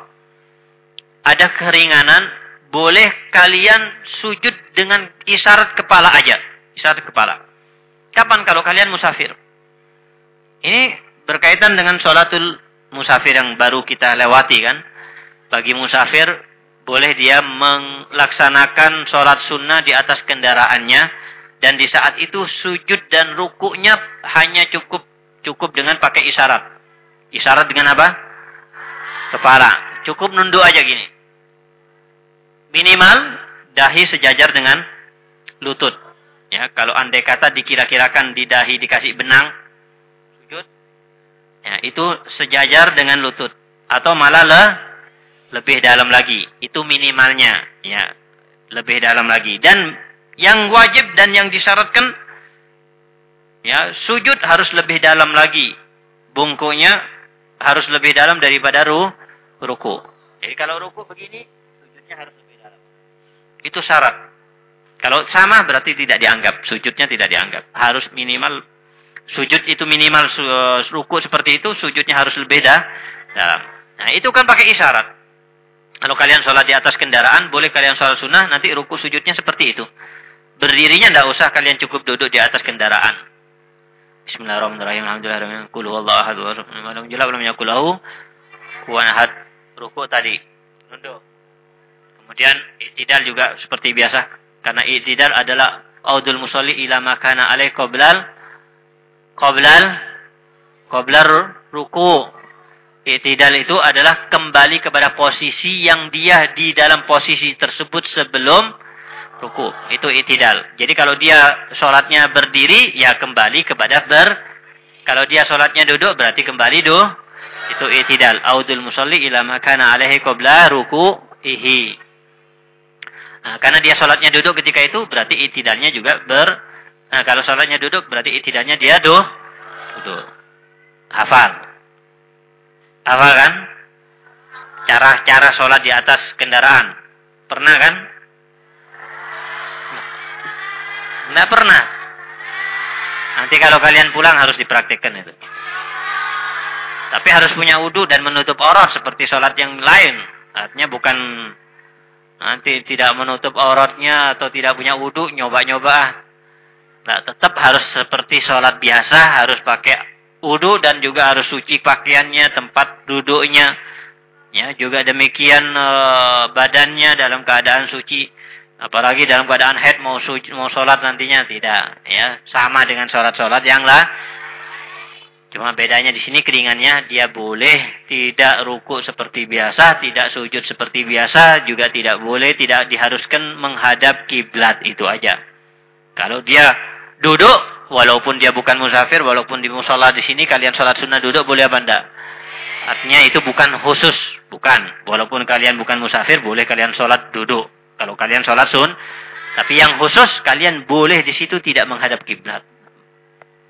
Speaker 1: Ada keringanan boleh kalian sujud dengan isyarat kepala aja.
Speaker 2: Isyarat kepala. Kapan kalau kalian musafir? Ini berkaitan dengan sholatul musafir yang baru kita lewati kan. Bagi musafir boleh dia melaksanakan sholat sunnah di atas kendaraannya dan di saat itu sujud dan rukuknya hanya cukup cukup dengan pakai isyarat. Isyarat dengan apa? Kepala. Cukup nunduk aja gini. Minimal dahi sejajar dengan lutut. Ya, kalau andai kata dikira-kirakan di dahi dikasih benang, sujud, ya, itu sejajar dengan lutut. Atau malah le, lebih dalam lagi. Itu minimalnya. Ya, lebih dalam lagi. Dan yang wajib dan yang disyaratkan, ya, sujud harus lebih dalam lagi. Bungkunya harus lebih dalam daripada ru, ruku. Jadi kalau ruku begini, sujudnya harus lebih dalam. Itu syarat. Kalau sama berarti tidak dianggap. Sujudnya tidak dianggap. Harus minimal. Sujud itu minimal ruku seperti itu. Sujudnya harus lebih dah, dalam. Nah itu kan pakai isyarat. Kalau kalian sholat di atas kendaraan, boleh kalian sholat sunnah, nanti ruku sujudnya seperti itu. Berdirinya tidak usah kalian cukup duduk di atas kendaraan. Bismillahirrahmanirrahim. Alhamdulillahirrahmanirrahim. Kulu Allah ahad. Jala belum yakulahu. Ahad. Ruku tadi. Nunduk. Kemudian itidal juga seperti biasa karena i'tidal adalah audul musalli ila makana alaih qoblal qoblal qoblar ruku. I'tidal itu adalah kembali kepada posisi yang dia di dalam posisi tersebut sebelum ruku. Itu i'tidal. Jadi kalau dia sholatnya berdiri, ya kembali kepada ber. Kalau dia sholatnya duduk, berarti kembali do. Itu i'tidal. Audul musalli ila makana alaihi qabla ruku ihi. Nah, karena dia sholatnya duduk ketika itu, berarti itidalnya juga ber... Nah, kalau sholatnya duduk, berarti itidalnya dia do, duduk. Hafal. Hafal kan? Cara-cara sholat di atas kendaraan. Pernah kan? Tidak pernah. Nanti kalau kalian pulang harus dipraktikkan itu. Tapi harus punya wudhu dan menutup aurat seperti sholat yang lain. Artinya bukan nanti tidak menutup auratnya atau tidak punya wudhu, nyoba-nyoba. Nah, tetap harus seperti sholat biasa, harus pakai wudhu dan juga harus suci pakaiannya, tempat duduknya. Ya, juga demikian e, badannya dalam keadaan suci. Apalagi dalam keadaan head mau mau sholat nantinya tidak. Ya, sama dengan sholat-sholat yang lah Cuma bedanya di sini keringannya dia boleh tidak ruku seperti biasa, tidak sujud seperti biasa, juga tidak boleh, tidak diharuskan menghadap kiblat itu aja. Kalau dia duduk, walaupun dia bukan musafir, walaupun di musola di sini kalian sholat sunnah duduk boleh apa enggak? Artinya itu bukan khusus, bukan. Walaupun kalian bukan musafir, boleh kalian sholat duduk. Kalau kalian sholat sun, tapi yang khusus kalian boleh di situ tidak menghadap kiblat.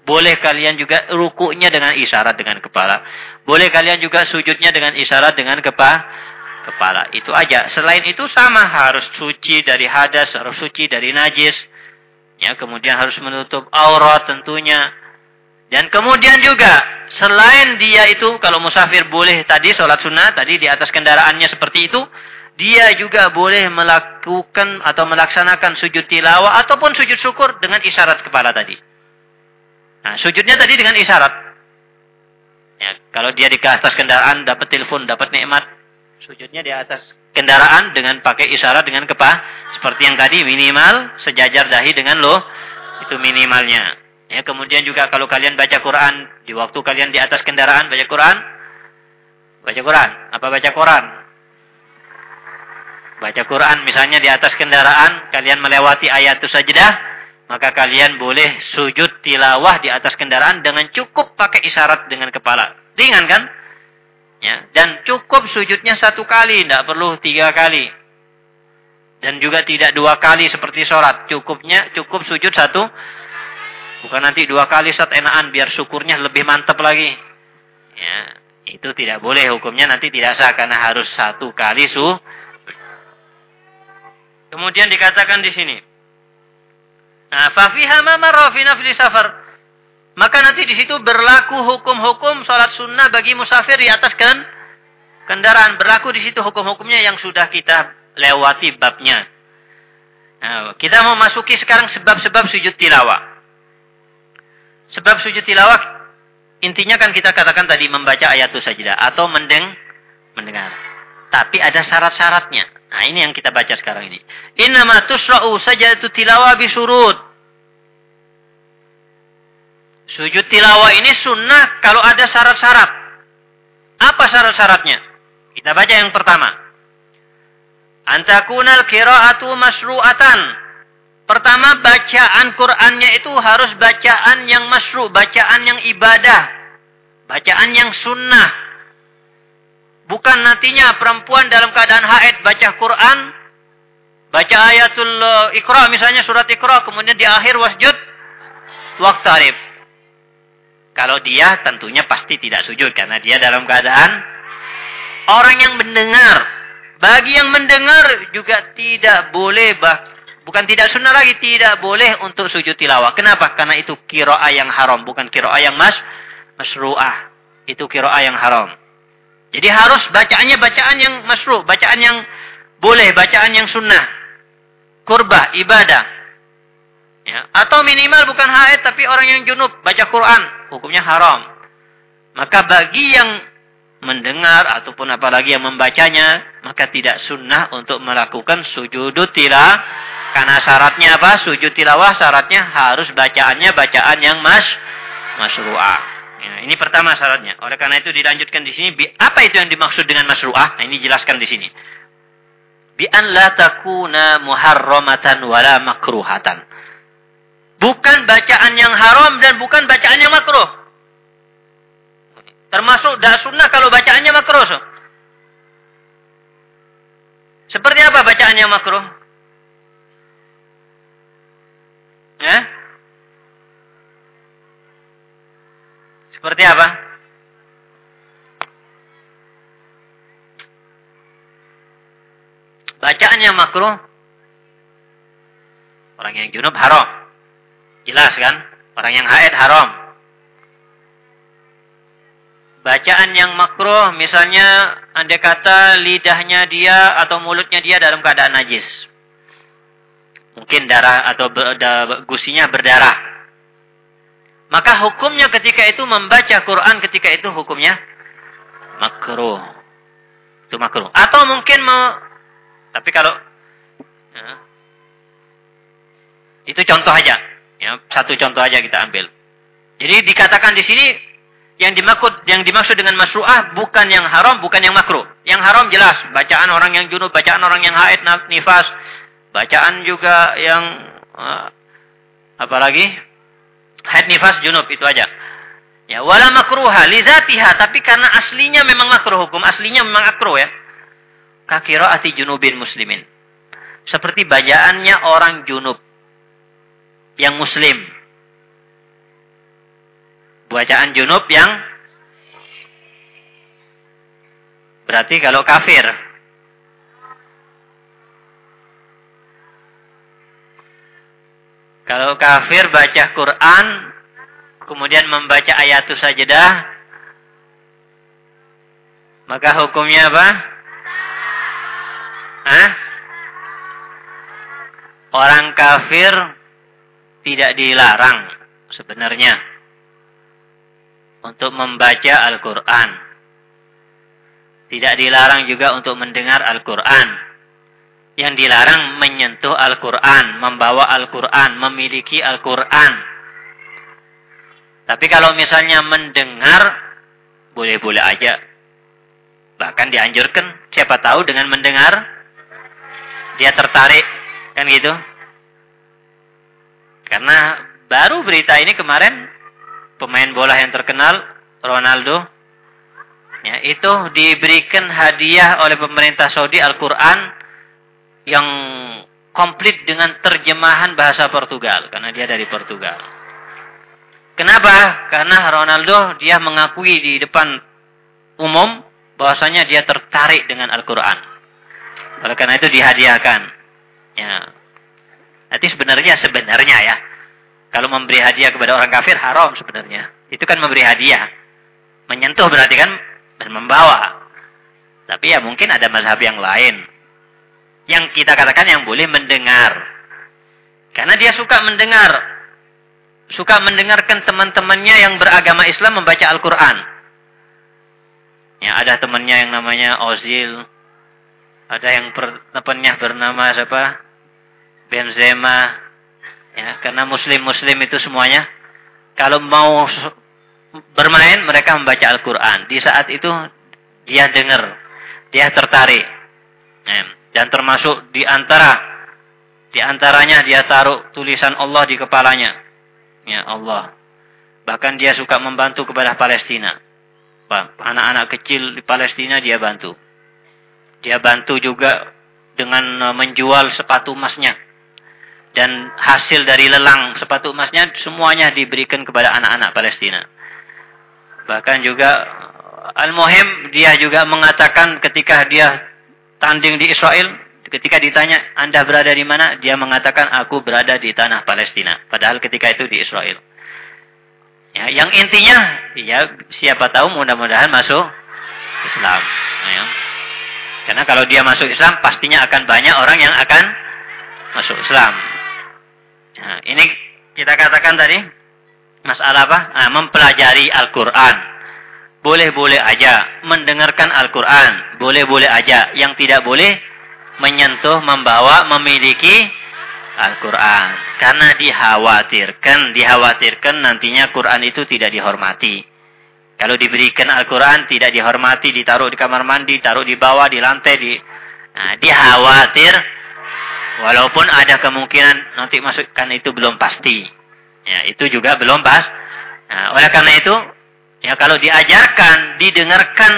Speaker 2: Boleh kalian juga rukunya dengan isyarat dengan kepala. Boleh kalian juga sujudnya dengan isyarat dengan kepa kepala. Itu aja. Selain itu sama harus suci dari hadas, harus suci dari najis. Ya, kemudian harus menutup aurat tentunya. Dan kemudian juga selain dia itu kalau musafir boleh tadi sholat sunnah tadi di atas kendaraannya seperti itu, dia juga boleh melakukan atau melaksanakan sujud tilawah ataupun sujud syukur dengan isyarat kepala tadi. Nah, sujudnya tadi dengan isyarat. Ya, kalau dia di atas kendaraan dapat telepon, dapat nikmat, sujudnya di atas kendaraan dengan pakai isyarat dengan kepah seperti yang tadi minimal sejajar dahi dengan lo itu minimalnya. Ya, kemudian juga kalau kalian baca Quran di waktu kalian di atas kendaraan baca Quran, baca Quran, apa baca Quran? Baca Quran misalnya di atas kendaraan kalian melewati ayat itu sajadah maka kalian boleh sujud tilawah di atas kendaraan dengan cukup pakai isyarat dengan kepala. Ringan kan? Ya, dan cukup sujudnya satu kali, tidak perlu tiga kali. Dan juga tidak dua kali seperti sholat. Cukupnya, cukup sujud satu. Bukan nanti dua kali saat enakan, biar syukurnya lebih mantap lagi. Ya, itu tidak boleh hukumnya nanti tidak sah karena harus satu kali su. Kemudian dikatakan di sini, Nah, fafiha ma marra fi safar. Maka nanti di situ berlaku hukum-hukum salat sunnah bagi musafir di atas kan kendaraan. Berlaku di situ hukum-hukumnya yang sudah kita lewati babnya. Nah, kita mau masuki sekarang sebab-sebab sujud tilawah. Sebab sujud tilawah intinya kan kita katakan tadi membaca ayat itu saja atau mendeng mendengar. Tapi ada syarat-syaratnya. Nah, ini yang kita baca sekarang ini. Innama tusra'u sajadatu tilawah bisurut. Sujud tilawah ini sunnah kalau ada syarat-syarat. Apa syarat-syaratnya? Kita baca yang pertama. Antakunal kira'atu masru'atan. Pertama, bacaan Qur'annya itu harus bacaan yang masru', bacaan yang ibadah. Bacaan yang sunnah. Bukan nantinya perempuan dalam keadaan haid baca Quran, baca ayatul uh, Iqra misalnya surat Iqra, kemudian di akhir wasjud waktu arif. Kalau dia tentunya pasti tidak sujud karena dia dalam keadaan orang yang mendengar. Bagi yang mendengar juga tidak boleh bah bukan tidak sunnah lagi tidak boleh untuk sujud tilawah. Kenapa? Karena itu kiroah yang haram, bukan kiroah yang mas masruah. Itu kiroah yang haram. Jadi harus bacaannya bacaan yang masru, bacaan yang boleh, bacaan yang sunnah. Kurbah, ibadah. Ya. Atau minimal bukan haid tapi orang yang junub baca Quran, hukumnya haram. Maka bagi yang mendengar ataupun apalagi yang membacanya, maka tidak sunnah untuk melakukan sujud tilawah. Karena syaratnya apa? Sujud tilawah syaratnya harus bacaannya bacaan yang mas masru'ah. Ya, ini pertama syaratnya. Oleh karena itu dilanjutkan di sini. Apa itu yang dimaksud dengan masru'ah? Nah, ini jelaskan di sini. Bi an la takuna muharramatan wala makruhatan. Bukan bacaan yang haram dan bukan bacaan yang makruh. Termasuk dah sunnah kalau bacaannya makruh. Seperti apa bacaan yang makruh? Ya? Seperti apa? Bacaan yang makruh. Orang yang junub haram. Jelas kan? Orang yang haid haram bacaan yang makruh misalnya andai kata lidahnya dia atau mulutnya dia dalam keadaan najis. Mungkin darah atau gusinya berdarah. Maka hukumnya ketika itu membaca Quran ketika itu hukumnya makruh. Itu makruh. Atau mungkin mau tapi kalau ya, itu contoh aja. Ya, satu contoh aja kita ambil. Jadi dikatakan di sini yang dimaksud yang dimaksud dengan masruah bukan yang haram, bukan yang makruh. Yang haram jelas, bacaan orang yang junub, bacaan orang yang haid nifas, bacaan juga yang uh, apa lagi? Haid nifas junub itu aja. Ya, wala makruha li zatiha, tapi karena aslinya memang makruh hukum, aslinya memang makruh ya. ati junubin muslimin. Seperti bacaannya orang junub yang muslim bacaan junub yang berarti kalau kafir kalau kafir baca Quran kemudian membaca ayat sajadah maka hukumnya apa? Hah? Orang kafir tidak dilarang sebenarnya untuk membaca Al-Quran. Tidak dilarang juga untuk mendengar Al-Quran. Yang dilarang menyentuh Al-Quran, membawa Al-Quran, memiliki Al-Quran. Tapi kalau misalnya mendengar, boleh-boleh aja. Bahkan dianjurkan, siapa tahu dengan mendengar, dia tertarik. Kan gitu. Karena baru berita ini kemarin pemain bola yang terkenal Ronaldo ya itu diberikan hadiah oleh pemerintah Saudi Al-Qur'an yang komplit dengan terjemahan bahasa Portugal karena dia dari Portugal. Kenapa? Karena Ronaldo dia mengakui di depan umum bahwasanya dia tertarik dengan Al-Qur'an. Oleh karena itu dihadiahkan. Ya. Nanti sebenarnya sebenarnya ya kalau memberi hadiah kepada orang kafir haram sebenarnya. Itu kan memberi hadiah. Menyentuh berarti kan dan membawa. Tapi ya mungkin ada mazhab yang lain. Yang kita katakan yang boleh mendengar. Karena dia suka mendengar. Suka mendengarkan teman-temannya yang beragama Islam membaca Al-Quran. Ya, ada temannya yang namanya Ozil. Ada yang temannya bernama siapa? Benzema. Ya, karena muslim-muslim itu semuanya. Kalau mau bermain, mereka membaca Al-Quran. Di saat itu, dia dengar. Dia tertarik. Ya, dan termasuk di antara di antaranya dia taruh tulisan Allah di kepalanya. Ya Allah. Bahkan dia suka membantu kepada Palestina. Anak-anak kecil di Palestina dia bantu. Dia bantu juga dengan e, menjual sepatu emasnya. Dan hasil dari lelang sepatu emasnya semuanya diberikan kepada anak-anak Palestina. Bahkan juga Al-Muhim dia juga mengatakan ketika dia tanding di Israel, Ketika ditanya, Anda berada di mana? Dia mengatakan, aku berada di tanah Palestina. Padahal ketika itu di Israel. Ya, yang intinya, ya siapa tahu mudah-mudahan masuk Islam. Ya. Karena kalau dia masuk Islam, pastinya akan banyak orang yang akan masuk Islam. Nah, ini kita katakan tadi, masalah apa? Nah, mempelajari Al-Quran. Boleh-boleh aja. Mendengarkan Al-Quran. Boleh-boleh aja. Yang tidak boleh, menyentuh, membawa, memiliki Al-Quran. Karena dikhawatirkan, dikhawatirkan nantinya Quran itu tidak dihormati. Kalau diberikan Al-Quran tidak dihormati, ditaruh di kamar mandi, taruh di bawah, di lantai, di nah, dikhawatir. Walaupun ada kemungkinan nanti masukkan itu belum pasti. Ya, itu juga belum pas. Nah, oleh karena itu, ya kalau diajarkan, didengarkan,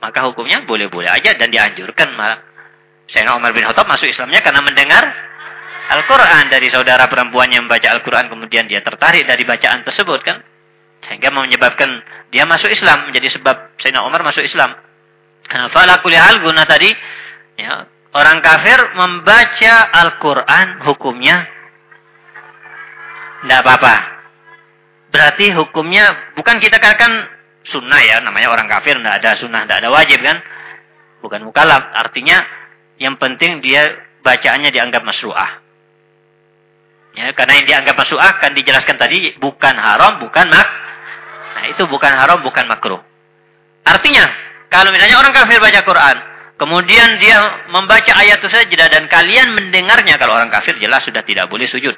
Speaker 2: maka hukumnya boleh-boleh aja dan dianjurkan malah. Sayyidina Umar bin Khattab masuk Islamnya karena mendengar Al-Quran dari saudara perempuan yang membaca Al-Quran. Kemudian dia tertarik dari bacaan tersebut kan. Sehingga menyebabkan dia masuk Islam. Menjadi sebab Sayyidina Umar masuk Islam. Nah, Fala kulihal guna tadi. Ya, orang kafir membaca Al-Quran hukumnya. Tidak apa-apa. Berarti hukumnya bukan kita katakan sunnah ya. Namanya orang kafir tidak ada sunnah, tidak ada wajib kan. Bukan mukalaf. Artinya yang penting dia bacaannya dianggap masru'ah. Ya, karena yang dianggap masru'ah kan dijelaskan tadi bukan haram, bukan mak. Nah, itu bukan haram, bukan makruh. Artinya, kalau misalnya orang kafir baca Quran, kemudian dia membaca ayat itu saja dan kalian mendengarnya kalau orang kafir jelas sudah tidak boleh sujud.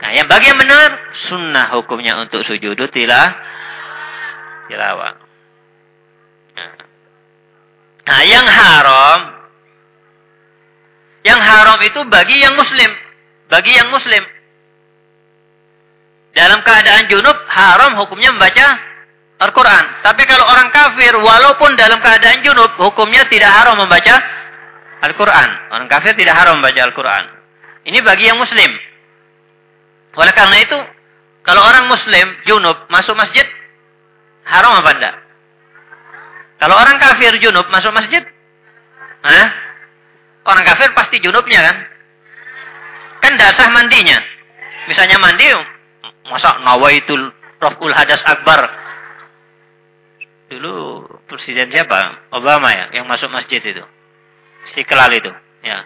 Speaker 2: Nah, yang bagi yang benar sunnah hukumnya untuk sujud tilah tilawah. Nah. nah, yang haram yang haram itu bagi yang muslim. Bagi yang muslim. Dalam keadaan junub, haram hukumnya membaca Al-Quran. Tapi kalau orang kafir, walaupun dalam keadaan junub, hukumnya tidak haram membaca Al-Quran. Orang kafir tidak haram membaca Al-Quran. Ini bagi yang muslim. Oleh karena itu, kalau orang muslim, junub, masuk masjid, haram apa enggak? Kalau orang kafir junub masuk masjid, Hah? Orang kafir pasti junubnya kan? Kan dasar mandinya. Misalnya mandi, masa nawaitul raful hadas akbar. Dulu presiden siapa? Obama ya, yang masuk masjid itu. Istiqlal itu. Ya,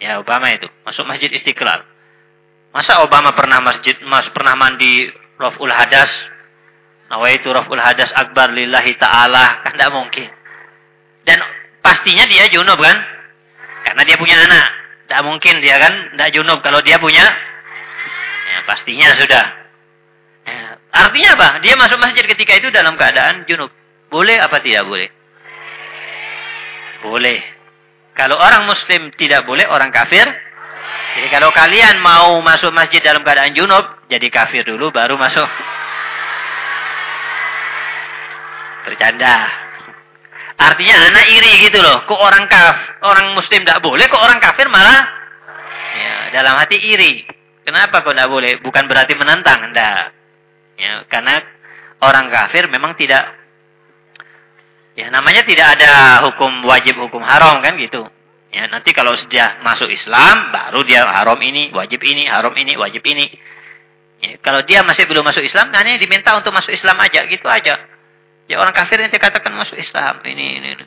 Speaker 2: ya Obama itu. Masuk masjid istiqlal. Masa Obama pernah masjid, mas pernah mandi raful hadas? Nawaitu raful hadas akbar lillahi ta'ala. Kan tidak mungkin. Dan pastinya dia junub kan? Karena dia punya anak. Tidak mungkin dia kan tidak junub kalau dia punya. Ya, pastinya sudah. Ya, artinya apa? Dia masuk masjid ketika itu dalam keadaan junub. Boleh apa tidak boleh? Boleh. Kalau orang muslim tidak boleh, orang kafir. Jadi kalau kalian mau masuk masjid dalam keadaan junub, jadi kafir dulu baru masuk. Bercanda. Artinya anak iri gitu loh. Kok orang kaf, orang muslim tidak boleh, kok orang kafir malah ya, dalam hati iri. Kenapa kok tidak boleh? Bukan berarti menentang, enggak. Ya, karena orang kafir memang tidak ya namanya tidak ada hukum wajib hukum haram kan gitu. Ya, nanti kalau sudah masuk Islam baru dia haram ini, wajib ini, haram ini, wajib ini. Ya, kalau dia masih belum masuk Islam, hanya diminta untuk masuk Islam aja, gitu aja. Ya orang kafir yang dikatakan masuk Islam. Ini, ini, ini.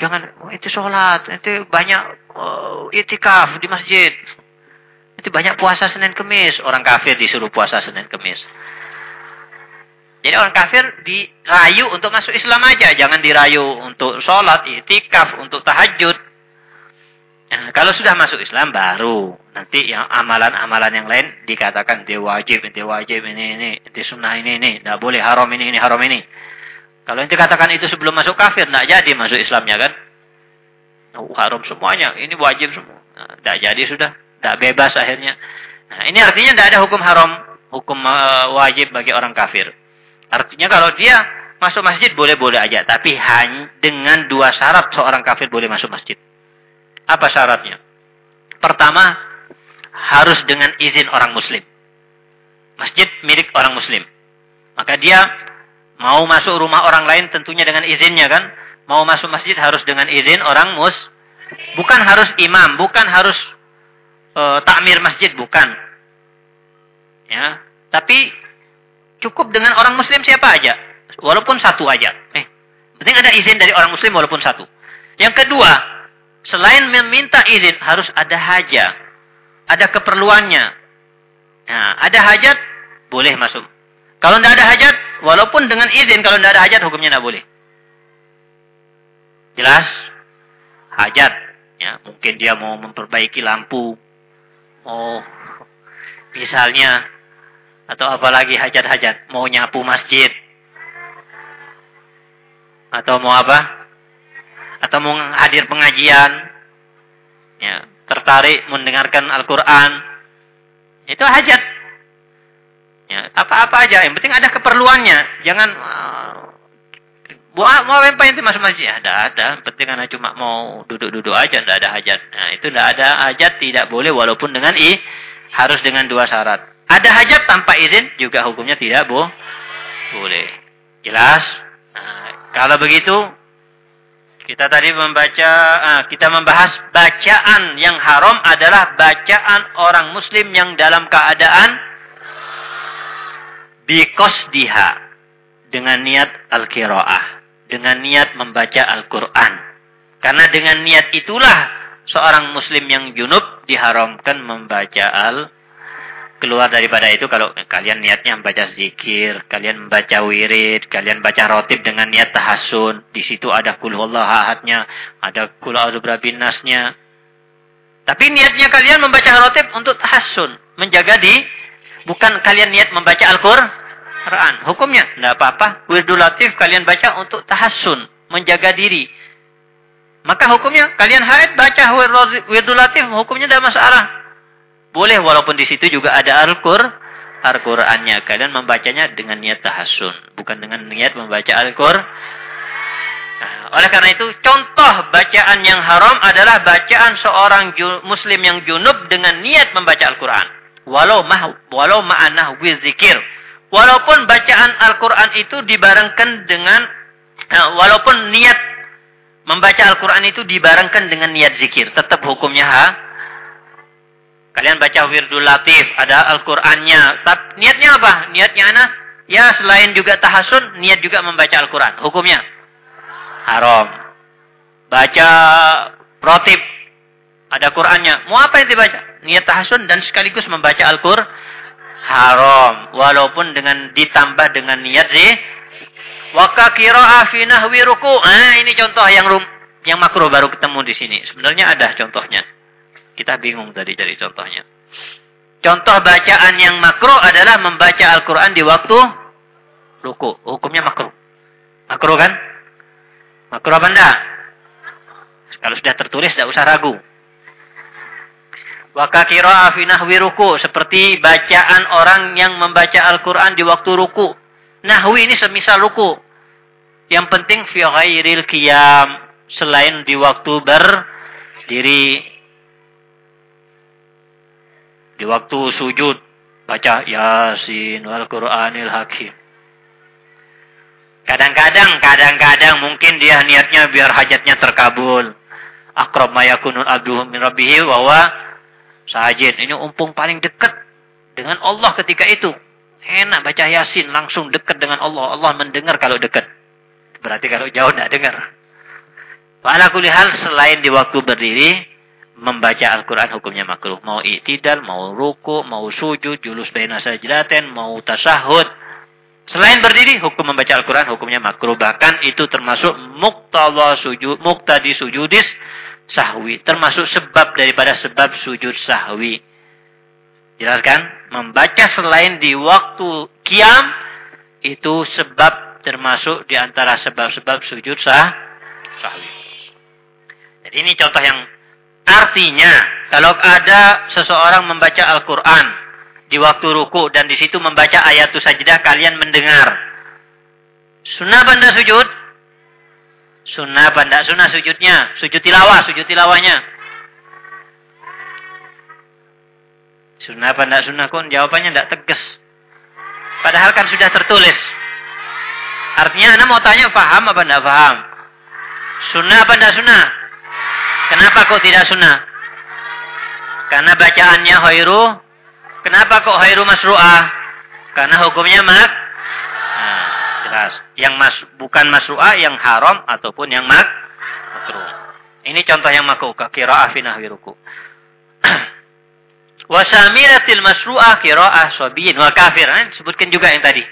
Speaker 2: Jangan, oh, itu sholat, itu banyak oh, itikaf di masjid.
Speaker 1: Itu banyak puasa Senin Kemis. Orang kafir disuruh puasa Senin Kemis. Jadi orang kafir dirayu untuk masuk Islam aja. Jangan dirayu untuk sholat, itikaf, untuk tahajud. Nah, kalau sudah masuk Islam baru nanti yang amalan-amalan yang lain dikatakan dia wajib, dia wajib ini ini, dia sunnah ini ini, tidak boleh haram ini ini haram ini. Kalau yang dikatakan itu sebelum masuk kafir, tidak jadi masuk Islamnya kan? Oh, haram semuanya, ini wajib semua. Nah, jadi sudah, tidak bebas akhirnya. Nah, ini artinya tidak ada hukum haram, hukum uh, wajib bagi orang kafir. Artinya kalau dia masuk masjid boleh-boleh aja, tapi hanya dengan dua syarat seorang kafir boleh masuk masjid. Apa syaratnya? Pertama, harus dengan izin orang muslim. Masjid milik orang muslim. Maka dia mau masuk rumah orang lain tentunya dengan izinnya kan. Mau masuk masjid harus dengan izin orang mus. Bukan harus imam, bukan harus uh, takmir masjid, bukan. Ya, tapi cukup dengan orang muslim siapa aja. Walaupun satu aja. Eh, penting ada izin dari orang muslim walaupun satu. Yang kedua, Selain meminta izin harus ada hajat. Ada keperluannya. Nah, ada hajat, boleh masuk. Kalau tidak ada hajat, walaupun dengan izin, kalau tidak ada hajat, hukumnya tidak boleh. Jelas? Hajat. Ya, mungkin dia mau memperbaiki lampu. Oh, misalnya. Atau apalagi hajat-hajat. Mau nyapu masjid. Atau mau apa? Atau mau hadir pengajian, ya, tertarik mendengarkan Al-Quran, itu hajat. Ya, apa-apa aja, yang penting ada keperluannya. Jangan uh, mau apa yang masuk masjid? Ada, ada. Penting karena cuma mau duduk-duduk aja, tidak ada hajat. Nah, itu tidak ada hajat, tidak boleh walaupun dengan i harus dengan dua syarat. Ada hajat tanpa izin juga hukumnya tidak boh, boleh. Jelas? Nah, kalau begitu kita tadi membaca, uh, kita membahas bacaan yang haram adalah bacaan orang muslim yang dalam keadaan bikos diha dengan niat al-qiraah, dengan niat membaca Al-Qur'an. Karena dengan niat itulah seorang muslim yang junub diharamkan membaca al keluar daripada itu kalau kalian niatnya membaca zikir, kalian membaca wirid, kalian baca rotib dengan niat tahasun, di situ ada kul ahadnya, ada kul nasnya. Tapi niatnya kalian membaca rotib untuk tahasun, menjaga di bukan kalian niat membaca Al-Qur'an. Hukumnya tidak apa-apa. Wirdul latif kalian baca untuk tahasun, menjaga diri. Maka hukumnya kalian haid baca wirdul latif, hukumnya tidak masalah. Boleh walaupun di situ juga ada Al-Qur, Al-Qur'annya. Kalian membacanya dengan niat tahasun, bukan dengan niat membaca Al-Qur. Nah, oleh karena itu, contoh bacaan yang haram adalah bacaan seorang muslim yang junub dengan niat membaca Al-Qur'an. Walau mah walau ma'anah zikir. Walaupun bacaan Al-Qur'an itu dibarengkan dengan nah, walaupun niat membaca Al-Qur'an itu dibarengkan dengan niat zikir, tetap hukumnya ha, Kalian baca wirdul latif, ada Al-Qur'annya. Niatnya apa? Niatnya anak ya selain juga tahasun, niat juga membaca Al-Qur'an. Hukumnya haram. Baca rotib, ada Qur'annya. Mau apa yang dibaca? Niat tahasun dan sekaligus membaca Al-Qur'an haram. Walaupun dengan ditambah dengan niat sih. Waka kira'a fi nahwi. Ah, ini contoh yang rum, yang makruh baru ketemu di sini. Sebenarnya ada contohnya. Kita bingung tadi dari contohnya. Contoh bacaan yang makruh adalah membaca Al-Quran di waktu ruku. Hukumnya makruh. Makruh kan? Makruh apa enggak? Kalau sudah tertulis tidak usah ragu. Waka fi nahwi ruku. Seperti bacaan orang yang membaca Al-Quran di waktu ruku. Nahwi ini semisal ruku. Yang penting fi ghairil. Selain di waktu berdiri. Di waktu sujud baca Yasin wal Qur'anil Hakim. Kadang-kadang, kadang-kadang mungkin dia niatnya biar hajatnya terkabul. Akrab mayakunun abduhu min rabbihi bahwa sajid. Ini umpung paling dekat dengan Allah ketika itu. Enak baca Yasin langsung dekat dengan Allah. Allah mendengar kalau dekat. Berarti kalau jauh tidak dengar. Wala kulihal selain di waktu berdiri membaca Al-Quran hukumnya makruh. Mau iktidal, mau ruku, mau sujud, julus baina sajdaten, mau tasahud. Selain berdiri, hukum membaca Al-Quran hukumnya makruh. Bahkan itu termasuk muktala sujud, muktadi sujudis sahwi. Termasuk sebab daripada sebab sujud sahwi. Jelaskan? Membaca selain di waktu kiam, itu sebab termasuk di antara sebab-sebab sujud sah, sahwi. Jadi ini contoh yang Artinya, kalau ada seseorang membaca Al-Quran di waktu ruku dan di situ membaca ayat sajdah, kalian mendengar. Sunnah benda sujud? Sunnah benda sunnah sujudnya. Sujud tilawah, sujud tilawahnya. Sunnah benda sunnah kun? Jawabannya tidak tegas. Padahal kan sudah tertulis. Artinya Anda mau tanya paham apa tidak paham? Sunnah apa tidak sunnah? Kenapa kok tidak sunnah? Karena bacaannya khairu. Kenapa kok khairu masru'ah? Karena hukumnya mak. Nah, jelas. Yang mas bukan masru'ah, yang haram ataupun yang mak. Makruh. Ini contoh yang makruh. Kira'ah fi nahwi ruku. Wasamiratil masru'ah kira'ah sobiyin wa kafir. Nah, sebutkan juga yang tadi.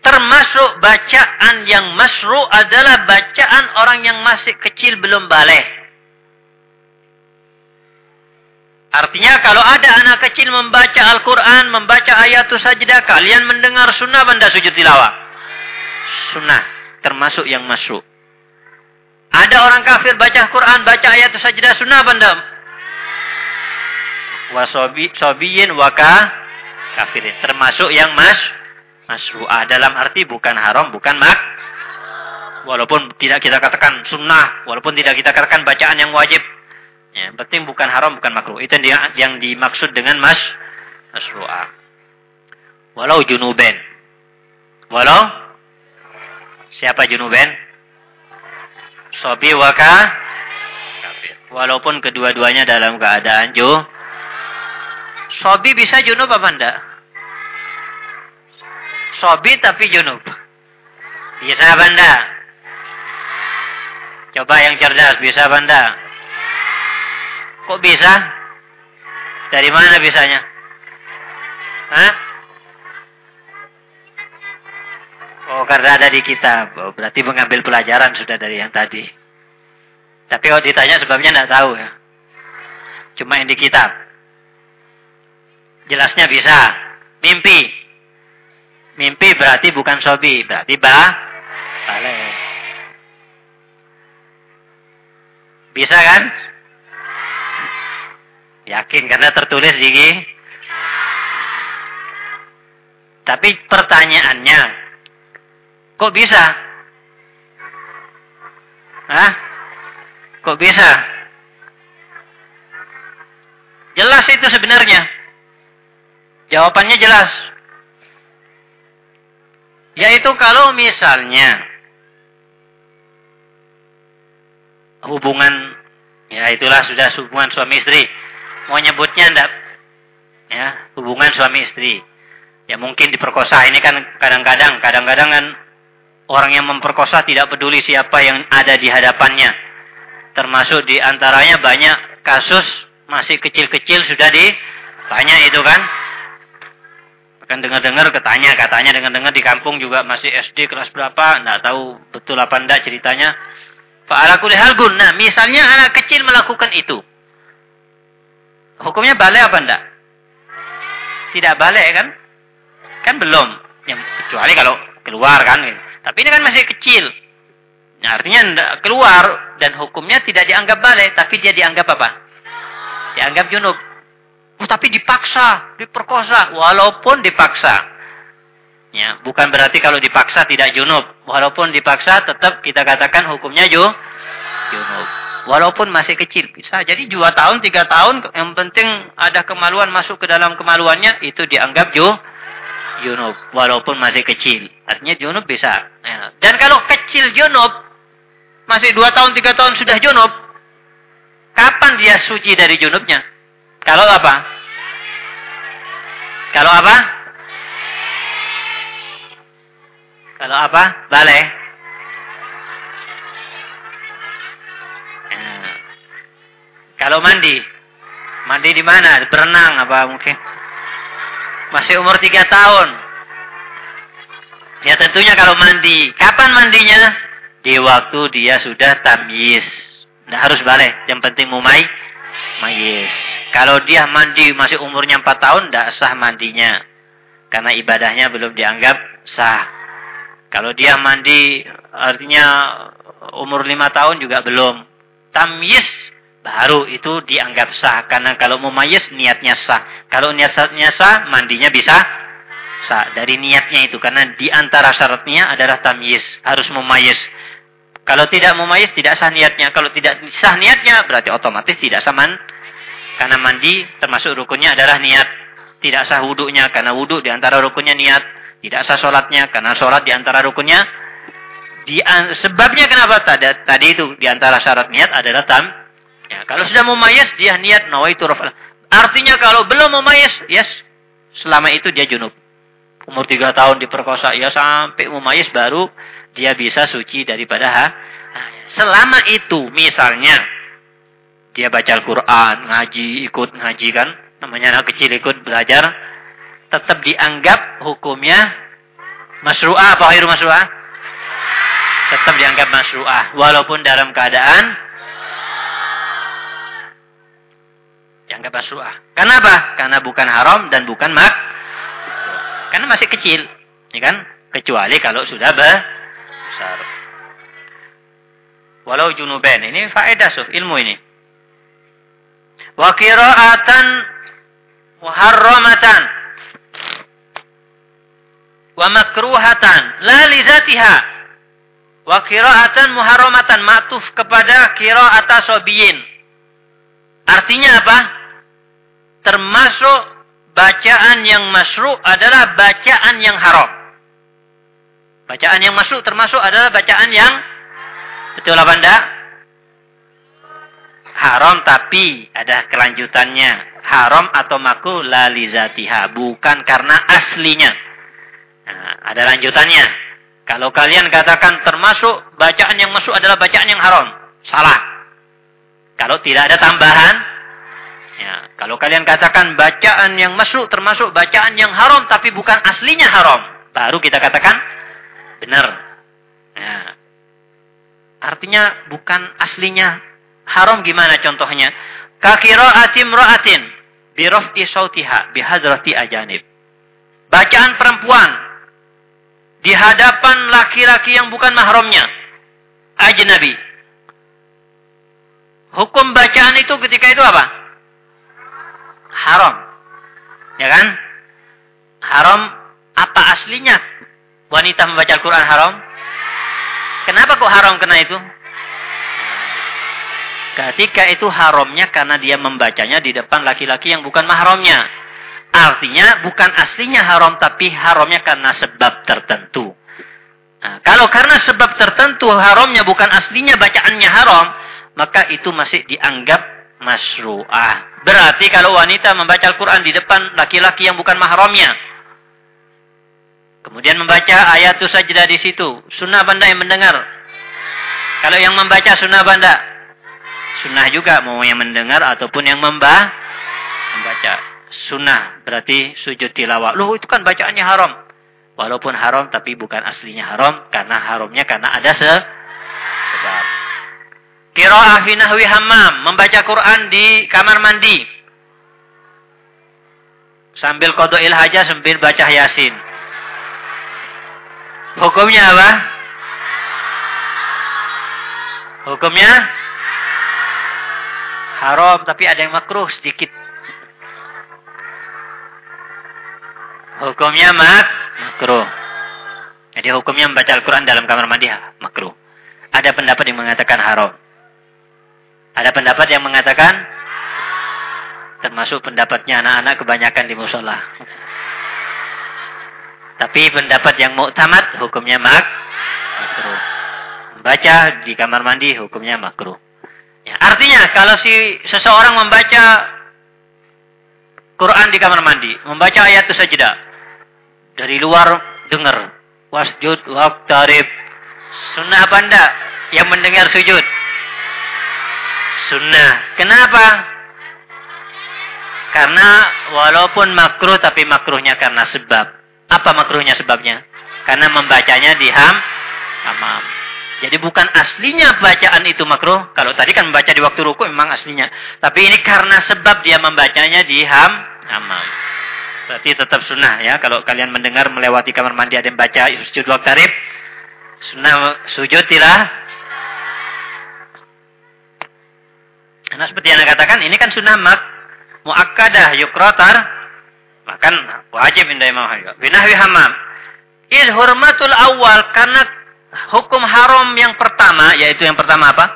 Speaker 1: Termasuk bacaan yang masru adalah bacaan orang yang masih kecil belum balik. Artinya kalau ada anak kecil membaca Al-Quran, membaca ayat sajdah, kalian mendengar sunnah benda sujud tilawah. Sunnah, termasuk yang masuk. Ada orang kafir baca Quran, baca ayat sajdah, sunnah benda. Wasobiyin waka kafirin. Termasuk yang masuk masru'ah dalam arti bukan haram, bukan mak. Walaupun tidak kita katakan sunnah, walaupun tidak kita katakan bacaan yang wajib. Ya, penting bukan haram, bukan makruh. Itu yang, yang dimaksud dengan mas masru'ah. Walau junuben. Walau siapa junuben? Sobi waka Walaupun kedua-duanya dalam keadaan ju. Sobi bisa junub apa enggak? Sobi tapi junub. Bisa banda? Coba yang cerdas, bisa banda? Kok bisa? Dari mana bisanya? Hah? Oh, karena ada di kitab. Oh, berarti mengambil pelajaran sudah dari yang tadi. Tapi kalau ditanya sebabnya tidak tahu ya. Cuma yang di kitab. Jelasnya bisa. Mimpi. Mimpi berarti bukan sobi, berarti ba balik. Bisa kan? Yakin karena tertulis gigi. Tapi pertanyaannya, kok bisa? Hah? Kok bisa? Jelas itu sebenarnya. Jawabannya jelas. Yaitu kalau misalnya hubungan ya itulah sudah hubungan suami istri. Mau nyebutnya ndak ya, hubungan suami istri. Ya mungkin diperkosa. Ini kan kadang-kadang kadang-kadang kan orang yang memperkosa tidak peduli siapa yang ada di hadapannya. Termasuk di antaranya banyak kasus masih kecil-kecil sudah di banyak itu kan Kan dengar-dengar ketanya, katanya dengar-dengar di kampung juga masih SD kelas berapa, enggak tahu betul apa enggak ceritanya. Fa'ala kulli hal Nah, misalnya anak kecil melakukan itu. Hukumnya balik apa enggak? Tidak balik kan? Kan belum. Ya, kecuali kalau keluar kan. Tapi ini kan masih kecil. Nah, artinya keluar dan hukumnya tidak dianggap balik, tapi dia dianggap apa? Dianggap junub. Oh, tapi dipaksa, diperkosa, walaupun dipaksa. Ya, bukan berarti kalau dipaksa tidak junub. Walaupun dipaksa tetap kita katakan hukumnya ju, junub. Walaupun masih kecil. Bisa jadi dua tahun, tiga tahun. Yang penting ada kemaluan masuk ke dalam kemaluannya. Itu dianggap ju, junub. Walaupun masih kecil. Artinya junub bisa. Ya. Dan kalau kecil junub. Masih dua tahun, tiga tahun sudah junub. Kapan dia suci dari junubnya? Kalau apa? Kalau apa? Kalau apa? Balai.
Speaker 2: Kalau mandi, mandi di mana? Berenang apa mungkin? Masih umur tiga tahun. Ya tentunya kalau mandi. Kapan mandinya? Di waktu dia sudah tamyiz. Tidak harus balik. Yang penting mumai. Mayis. Kalau dia mandi masih umurnya empat tahun, tidak sah mandinya. Karena ibadahnya belum dianggap sah. Kalau dia mandi artinya umur lima tahun juga belum. Tamyiz baru itu dianggap sah. Karena kalau mumayyiz niatnya sah. Kalau niatnya sah, mandinya bisa sah. Dari niatnya itu. Karena di antara syaratnya adalah tamyiz. Harus mumayyiz. Kalau tidak mumayyiz, tidak sah niatnya. Kalau tidak sah niatnya, berarti otomatis tidak sah man. Karena mandi termasuk rukunnya adalah niat. Tidak sah wudhunya. Karena wudhu di antara rukunnya niat. Tidak sah sholatnya. Karena sholat di antara rukunnya. Di, sebabnya kenapa? Tadi, tadi itu di antara syarat niat adalah tam, Ya, kalau sudah mumayyiz dia niat nawaitu rafa'ah. Artinya kalau belum mumayyiz, yes, selama itu dia junub. Umur tiga tahun diperkosa, ya sampai mumayyiz baru dia bisa suci daripada ha. Selama itu misalnya dia baca Al-Qur'an, ngaji, ikut ngaji kan, namanya anak kecil ikut belajar, tetap dianggap hukumnya masru'ah apa khairu masru'ah? Tetap dianggap masru'ah walaupun dalam keadaan dianggap masruah. Kenapa? Karena bukan haram dan bukan mak. Karena masih kecil, ya kan? Kecuali kalau sudah besar. Walau junuben, ini faedah suh, ilmu ini. Wa qira'atan muharramatan wa makruhatan la li zatiha. Wa qira'atan muharramatan ma'tuf kepada qira'ata sobiyin. Artinya apa? termasuk bacaan yang masru adalah bacaan yang haram. Bacaan yang masru termasuk adalah bacaan yang betul apa enggak? Haram tapi ada kelanjutannya. Haram atau maku lalizatiha. Bukan karena aslinya. Nah, ada lanjutannya. Kalau kalian katakan termasuk bacaan yang masuk adalah bacaan yang haram. Salah. Kalau tidak ada tambahan, Ya, kalau kalian katakan bacaan yang masuk termasuk bacaan yang haram tapi bukan aslinya haram, baru kita katakan benar. Ya. Artinya bukan aslinya haram gimana contohnya? Kakiraatim ra'atin biraf'i sautiha bihadrati ajanib. Bacaan perempuan di hadapan laki-laki yang bukan mahramnya. Ajnabi. Hukum bacaan itu ketika itu apa? haram. Ya kan? Haram apa aslinya? Wanita membaca Al-Quran haram? Kenapa kok haram kena itu? Ketika itu haramnya karena dia membacanya di depan laki-laki yang bukan mahramnya. Artinya bukan aslinya haram tapi haramnya karena sebab tertentu. Nah, kalau karena sebab tertentu haramnya bukan aslinya bacaannya haram, maka itu masih dianggap masru'ah. Berarti kalau wanita membaca Al-Quran di depan laki-laki yang bukan mahramnya. Kemudian membaca ayat sajdah di situ. Sunnah banda yang mendengar. Kalau yang membaca sunnah banda. Sunnah juga mau yang mendengar ataupun yang. Membaca sunnah. Berarti sujud tilawah. Loh itu kan bacaannya haram. Walaupun haram tapi bukan aslinya haram. Karena haramnya karena ada se sebab. Qira'ah fi nahwi hammam, membaca Quran di kamar mandi. Sambil qada'il hajah sambil baca Yasin. Hukumnya apa? Hukumnya haram tapi ada yang makruh sedikit. Hukumnya mak makruh. Jadi hukumnya membaca Al-Quran dalam kamar mandi makruh. Ada pendapat yang mengatakan haram. Ada pendapat yang mengatakan termasuk pendapatnya anak-anak kebanyakan di musola. Tapi pendapat yang muktamad hukumnya mak makruh. Baca di kamar mandi hukumnya makruh. Ya, artinya kalau si seseorang membaca Quran di kamar mandi, membaca ayat itu saja dari luar dengar wasjud waqtarib sunnah apa enggak yang mendengar sujud Sunnah. Kenapa? Karena walaupun makruh tapi makruhnya karena sebab. Apa makruhnya sebabnya? Karena membacanya di ham. Jadi bukan aslinya bacaan itu makruh. Kalau tadi kan membaca di waktu ruku memang aslinya. Tapi ini karena sebab dia membacanya di ham hamam. Berarti tetap sunnah ya. Kalau kalian mendengar melewati kamar mandi ada yang baca sujud waktu tarif. Sunnah sujud tidak. Karena seperti yang anda katakan ini kan sunnah mak muakkadah yukrotar. Makan wajib indah imam Binahwi hamam. Hurmatul awal karena hukum haram yang pertama, yaitu yang pertama apa?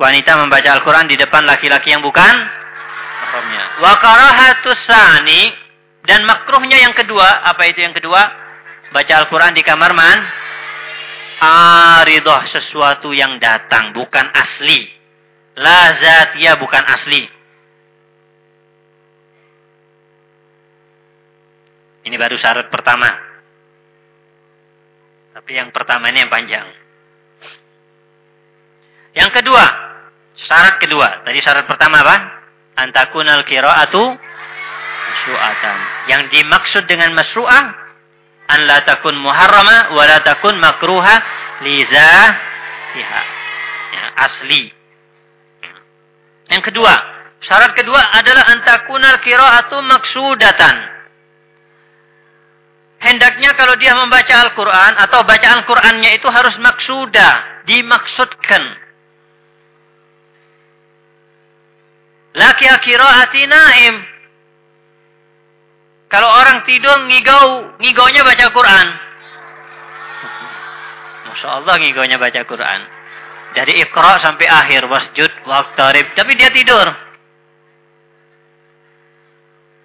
Speaker 2: Wanita membaca Al-Quran di depan laki-laki yang bukan mahramnya. Wa dan makruhnya yang kedua, apa itu yang kedua? Baca Al-Quran di kamar man. Aridoh sesuatu yang datang, bukan asli. Lazatiyah bukan asli. Ini baru syarat pertama. Yang pertama ini yang panjang. Yang kedua, syarat kedua. Tadi syarat pertama apa? Antakunal qira'atu masru'atan. Yang dimaksud dengan masru'ah an la takun muharrama wa la takun makruha liza ya, asli. Yang kedua, syarat kedua adalah antakunal qira'atu maksudatan hendaknya kalau dia membaca Al-Quran atau bacaan Qurannya itu harus maksuda, dimaksudkan. Laki akiraati naim. Kalau orang tidur ngigau, ngigaunya baca Quran. Masya Allah ngigaunya baca Quran. Dari ikra sampai akhir, wasjud, waqtarib. Tapi dia tidur.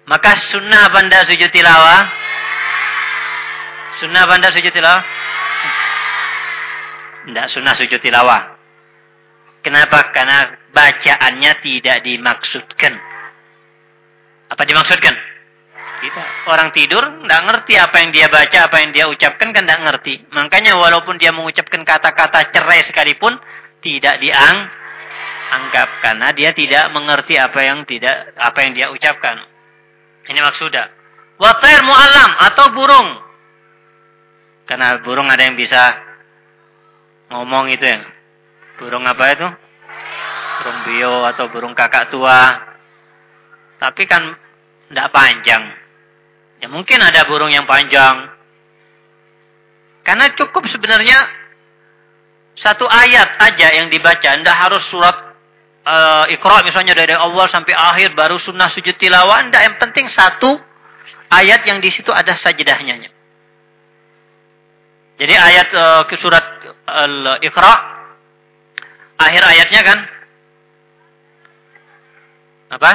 Speaker 2: Maka sunnah banda sujud tilawah Sunnah bandar sujud tilawah? Tidak sunnah sujud tilawah. Kenapa? Karena bacaannya tidak dimaksudkan. Apa dimaksudkan? Tidak. Orang tidur tidak ngerti apa yang dia baca, apa yang dia ucapkan kan tidak ngerti. Makanya walaupun dia mengucapkan kata-kata cerai sekalipun tidak diang anggap karena dia tidak mengerti apa yang tidak apa yang dia ucapkan. Ini maksudnya. Watair mu'alam atau burung karena burung ada yang bisa ngomong itu ya. Burung apa itu? Burung bio atau burung kakak tua. Tapi kan tidak panjang. Ya mungkin ada burung yang panjang. Karena cukup sebenarnya satu ayat aja yang dibaca. Tidak harus surat uh, Iqra misalnya dari awal sampai akhir baru sunnah sujud tilawah. Tidak, yang penting satu ayat yang di situ ada sajidahnya. Jadi ayat uh, surat Al-Iqra akhir ayatnya kan apa?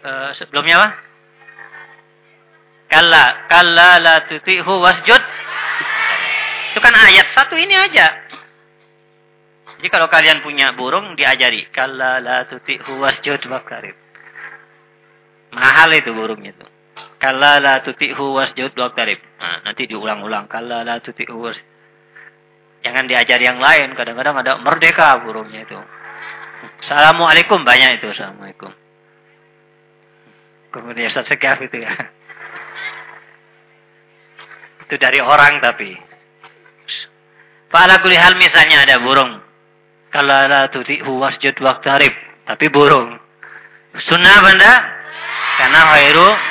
Speaker 2: Uh, sebelumnya apa? Kalla kalla la tuti'hu wasjud. Itu kan ayat satu ini aja. Jadi kalau kalian punya burung diajari kalla la tuti'hu wasjud waqtarib. Mahal itu burungnya itu. Kalla la tuti'hu wasjud waqtarib. Nah, nanti diulang-ulang. Kalla la tuti'hu. Jangan diajari yang lain. Kadang-kadang ada merdeka burungnya itu. Assalamualaikum banyak itu. Assalamualaikum. Kemudian Ustaz Sekaf itu ya. Itu dari orang tapi. Fa'ala hal misalnya ada burung. Kalla la tuti'hu wasjud waqtarib. Tapi burung. Sunnah benda? Karena khairu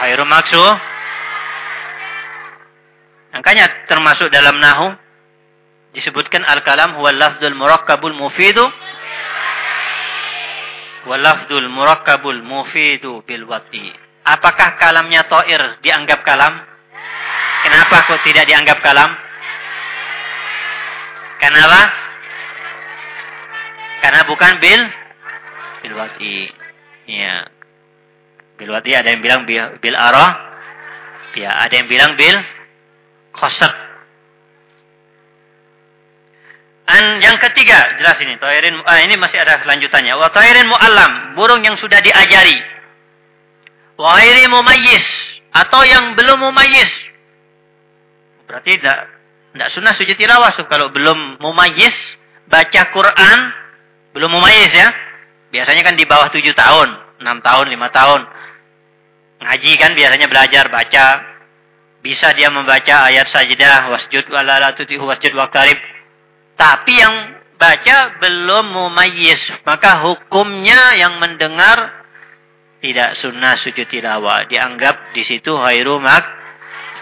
Speaker 2: khairu maksuh. Makanya termasuk dalam nahu disebutkan al-kalam huwa lafzul murakkabul mufidu wa lafzul murakkabul mufidu bil wati. Apakah kalamnya to'ir dianggap kalam? Kenapa kok tidak dianggap kalam? Kenapa? Karena bukan bil bil wati. Ya. Bil wati ada yang bilang bil, arah. Ya, ada yang bilang bil khosab. An yang ketiga, jelas ini. Toirin, ah, ini masih ada lanjutannya. Wa toirin mu'allam, burung yang sudah diajari. Wa ghairi mumayyiz, atau yang belum mumayyiz. Berarti tidak tidak sunnah sujud tilawah kalau belum mumayyiz, baca Quran belum mumayyiz ya. Biasanya kan di bawah 7 tahun, 6 tahun, 5 tahun. Ngaji kan biasanya belajar baca. Bisa dia membaca ayat sajdah wasjud wala la tutihu wasjud waqtarib. Tapi yang baca belum mumayyiz, maka hukumnya yang mendengar tidak sunnah sujud tilawah. Dianggap di situ khairu mak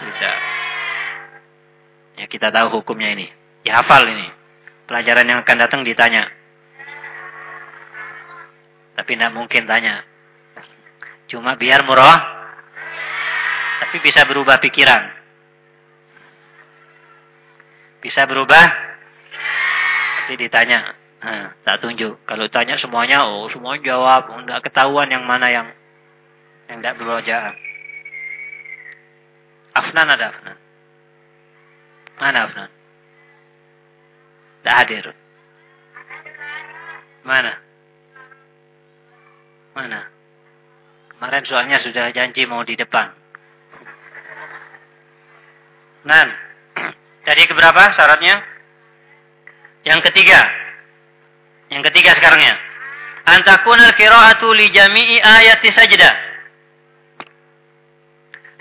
Speaker 2: sudah. Ya kita tahu hukumnya ini. Dihafal ini. Pelajaran yang akan datang ditanya. Tapi tidak mungkin tanya. Cuma biar murah. Tapi bisa berubah pikiran. Bisa berubah. Nanti ditanya. Nah, tak tunjuk. Kalau tanya semuanya, oh semuanya jawab. Tidak ketahuan yang mana yang yang tidak berwajah. Afnan ada Afnan. Mana Afnan? Tidak hadir. Mana? Mana? Kemarin soalnya sudah janji mau di depan. Nan, tadi keberapa syaratnya? Yang ketiga. Yang ketiga sekarangnya. Antakun al-qira'atu li jami'i ayati sajdah.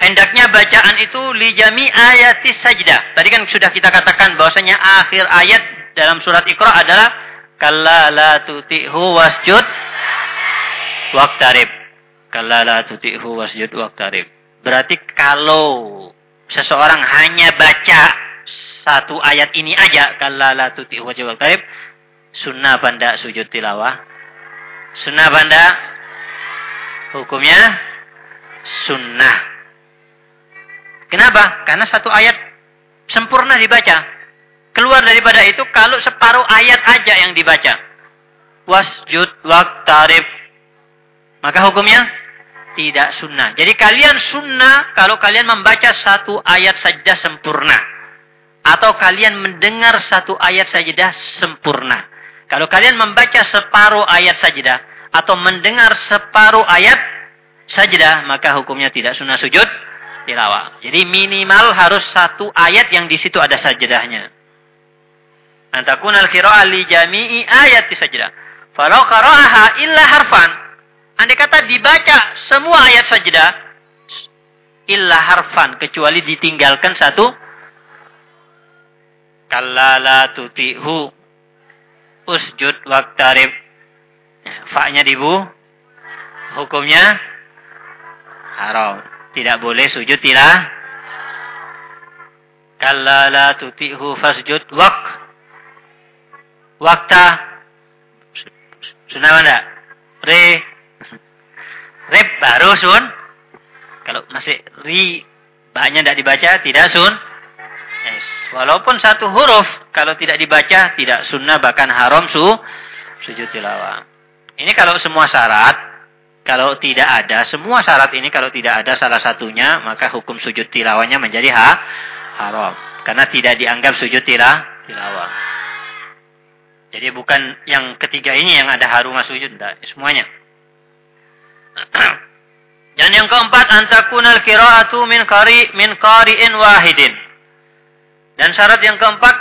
Speaker 2: Hendaknya bacaan itu li jami ayati sajdah. Tadi kan sudah kita katakan bahwasanya akhir ayat dalam surat Iqra adalah kalla la tuti'hu wasjud Waktarib. Kalala tuti'hu wasjud waktarib. Berarti kalau seseorang hanya baca satu ayat ini aja. Kalala tuti'hu wasjud waktarib. Sunnah banda sujud tilawah. Sunnah banda. Hukumnya sunnah. Kenapa? Karena satu ayat sempurna dibaca. Keluar daripada itu kalau separuh ayat aja yang dibaca. Wasjud waktarib maka hukumnya tidak sunnah. Jadi kalian sunnah kalau kalian membaca satu ayat saja sempurna. Atau kalian mendengar satu ayat sajadah sempurna. Kalau kalian membaca separuh ayat sajadah. Atau mendengar separuh ayat sajadah. Maka hukumnya tidak sunnah sujud tilawah. Jadi minimal harus satu ayat yang di situ ada sajadahnya. Antakun al-qira'ah li jami'i ayat di sajadah. Falau illa harfan. Andai kata dibaca semua ayat sajdah, illa harfan, kecuali ditinggalkan satu. Kallala tuti'hu usjud waktarib. Fa-nya dibu. Hukumnya haram. Tidak boleh sujud tilah. Kallala tuti'hu fasjud wak. Wakta. Sunnah mana? Re Rib baru sun. Kalau masih ri banyak tidak dibaca tidak sun. Yes. Walaupun satu huruf kalau tidak dibaca tidak sunnah bahkan haram su sujud tilawah. Ini kalau semua syarat kalau tidak ada semua syarat ini kalau tidak ada salah satunya maka hukum sujud tilawahnya menjadi ha, haram karena tidak dianggap sujud tilah, tilawah. Jadi bukan yang ketiga ini yang ada harumah sujud tidak semuanya. Dan yang keempat antakunal qiraatu min qari min qari'in wahidin. Dan syarat yang keempat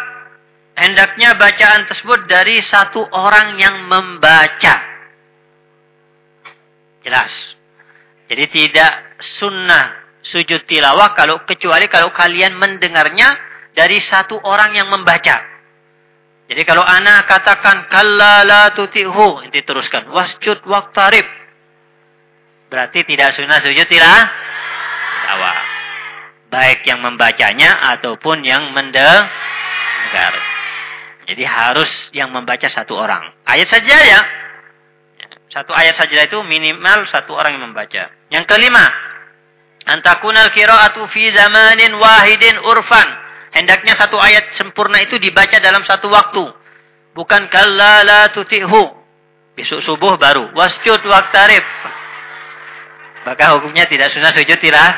Speaker 2: hendaknya bacaan tersebut dari satu orang yang membaca. Jelas. Jadi tidak sunnah sujud tilawah kalau kecuali kalau kalian mendengarnya dari satu orang yang membaca. Jadi kalau anak katakan kallala tuti'hu, inti teruskan wasjud waqtarib Berarti tidak sunnah sujud tidak tilawah. Baik yang membacanya ataupun yang mendengar. Jadi harus yang membaca satu orang. Ayat saja ya. Satu ayat saja itu minimal satu orang yang membaca. Yang kelima. Antakunal kira'atu fi zamanin wahidin urfan. Hendaknya satu ayat sempurna itu dibaca dalam satu waktu. Bukan kallala tuti'hu. Besok subuh baru. Wasjud waktarib. Maka hukumnya tidak sunnah sujud tidak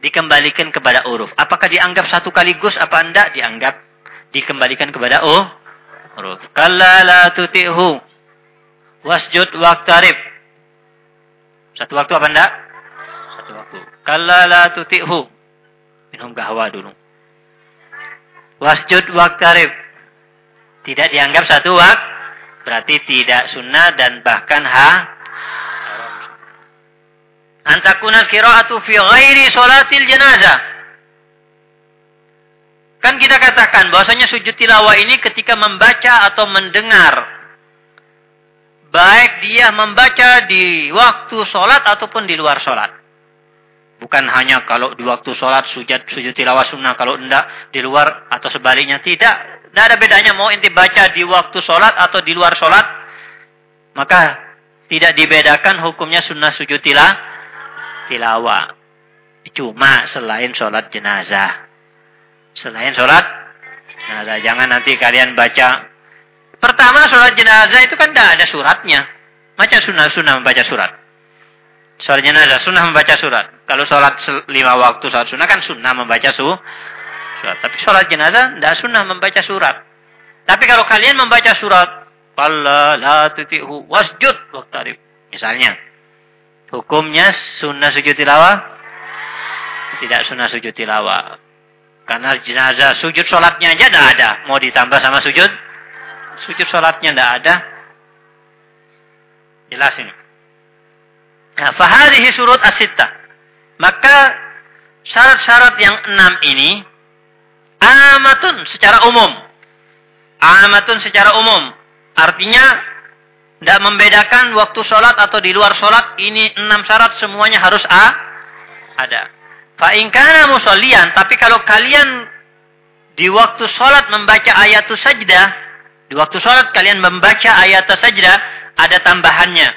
Speaker 2: dikembalikan kepada uruf. Apakah dianggap satu kaligus apa enggak? Dianggap dikembalikan kepada oh, uruf. Kalla la tuti'hu wasjud waqtarib. Satu waktu apa enggak? Satu waktu. Kalla la tuti'hu. Minum kahwa dulu. Wasjud waqtarib. Tidak dianggap satu waktu. Berarti tidak sunnah dan bahkan ha. Antakuna kira'atu fi ghairi solatil jenazah. Kan kita katakan bahwasanya sujud tilawah ini ketika membaca atau mendengar. Baik dia membaca di waktu sholat ataupun di luar sholat. Bukan hanya kalau di waktu sholat sujud, sujud tilawah sunnah. Kalau tidak di luar atau sebaliknya. Tidak. Tidak ada bedanya mau inti baca di waktu sholat atau di luar sholat. Maka tidak dibedakan hukumnya sunnah sujud tilawah tilawah. Cuma selain sholat jenazah. Selain sholat jenazah. Jangan nanti kalian baca. Pertama sholat jenazah itu kan tidak ada suratnya. Macam sunnah-sunnah membaca surat. Sholat jenazah, sunnah membaca surat. Kalau sholat lima waktu sholat sunnah kan sunnah membaca su surat. Tapi sholat jenazah tidak sunnah membaca surat. Tapi kalau kalian membaca surat. Allah la tuti'hu wasjud waktarib. Misalnya. Hukumnya sunnah sujud tilawah? Tidak sunnah sujud tilawah. Karena jenazah sujud sholatnya aja tidak ada. Mau ditambah sama sujud? Sujud sholatnya tidak ada. Jelas ini. Nah, fahadihi surut asita. Maka syarat-syarat yang enam ini amatun secara umum. Amatun secara umum. Artinya tidak membedakan waktu sholat atau di luar sholat. Ini enam syarat semuanya harus A. Ada. Fa'inkana musollian. Tapi kalau kalian di waktu sholat membaca ayat sajdah. Di waktu sholat kalian membaca ayat sajdah. Ada tambahannya.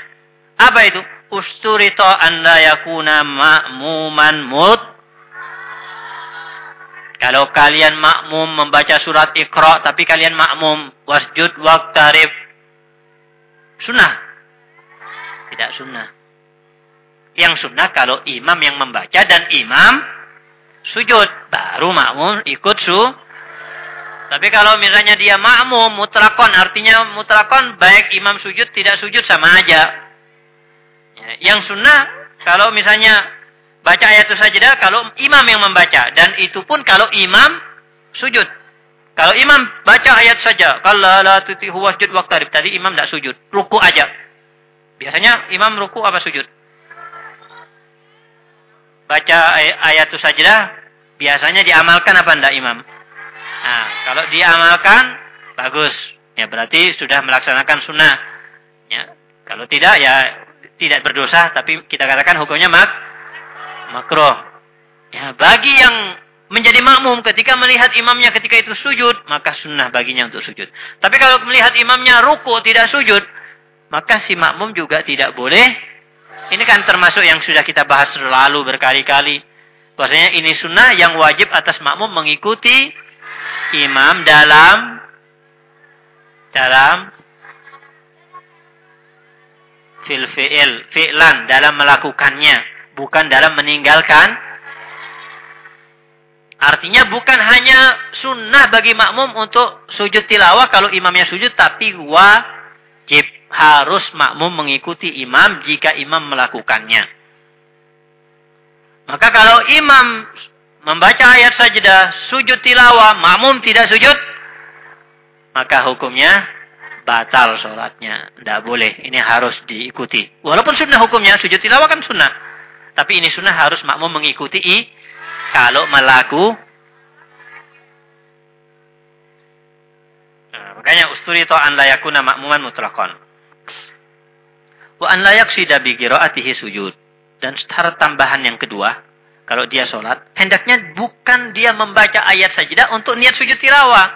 Speaker 2: Apa itu? Usturito anda yakuna ma'muman mut. Kalau kalian makmum membaca surat Iqra tapi kalian makmum wasjud waqtarib Sunnah. Tidak sunnah. Yang sunnah kalau imam yang membaca dan imam sujud. Baru makmum ikut su. Tapi kalau misalnya dia makmum mutlakon. Artinya mutlakon baik imam sujud tidak sujud sama aja. Ya, yang sunnah kalau misalnya baca ayat saja kalau imam yang membaca. Dan itu pun kalau imam sujud. Kalau imam baca ayat saja, kalau la tutihu wasjud waqtarib tadi imam tidak sujud, ruku aja. Biasanya imam ruku apa sujud? Baca ay ayat itu saja biasanya diamalkan apa enggak imam? Nah, kalau diamalkan bagus. Ya berarti sudah melaksanakan sunnah. Ya, kalau tidak ya tidak berdosa tapi kita katakan hukumnya mak makro. Ya, bagi yang menjadi makmum ketika melihat imamnya ketika itu sujud, maka sunnah baginya untuk sujud. Tapi kalau melihat imamnya ruku tidak sujud, maka si makmum juga tidak boleh. Ini kan termasuk yang sudah kita bahas lalu berkali-kali. Bahasanya ini sunnah yang wajib atas makmum mengikuti imam dalam dalam fil fi'il, fi'lan dalam melakukannya, bukan dalam meninggalkan Artinya bukan hanya sunnah bagi makmum untuk sujud tilawah kalau imamnya sujud, tapi wajib harus makmum mengikuti imam jika imam melakukannya. Maka kalau imam membaca ayat sajdah, sujud tilawah, makmum tidak sujud, maka hukumnya batal sholatnya. Tidak boleh. Ini harus diikuti. Walaupun sunnah hukumnya, sujud tilawah kan sunnah. Tapi ini sunnah harus makmum mengikuti kalau melaku nah, makanya usturi to an layakuna makmuman mutlakon wa an layak bi qiraatihi sujud. Dan syarat tambahan yang kedua kalau dia sholat hendaknya bukan dia membaca ayat sajadah untuk niat sujud tilawah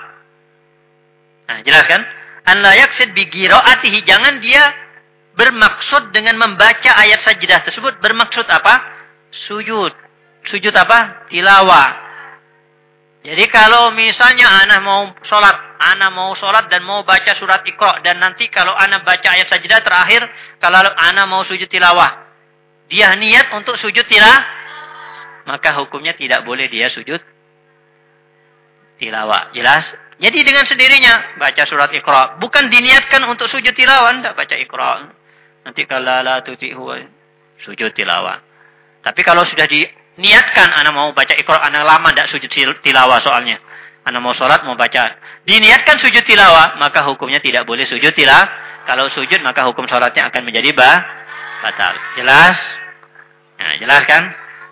Speaker 2: nah jelas kan? An layak sid bi qiraatihi jangan dia bermaksud dengan membaca ayat sajadah tersebut. Bermaksud apa? Sujud sujud apa? Tilawah. Jadi kalau misalnya anak mau sholat, anak mau sholat dan mau baca surat Iqra dan nanti kalau anak baca ayat sajadah terakhir, kalau anak mau sujud tilawah, dia niat untuk sujud tilawah, maka hukumnya tidak boleh dia sujud tilawah. Jelas? Jadi dengan sendirinya baca surat Iqra, bukan diniatkan untuk sujud tilawah, tidak baca Iqra. Nanti kalau la tuti'hu sujud tilawah. Tapi kalau sudah di niatkan anak mau baca Iqra anak lama tidak sujud tilawah soalnya.
Speaker 1: Anda mau sholat, mau baca. Diniatkan sujud tilawah, maka hukumnya tidak boleh sujud tilawah. Kalau sujud, maka hukum sholatnya akan menjadi bah, batal. Jelas? Nah, jelas kan?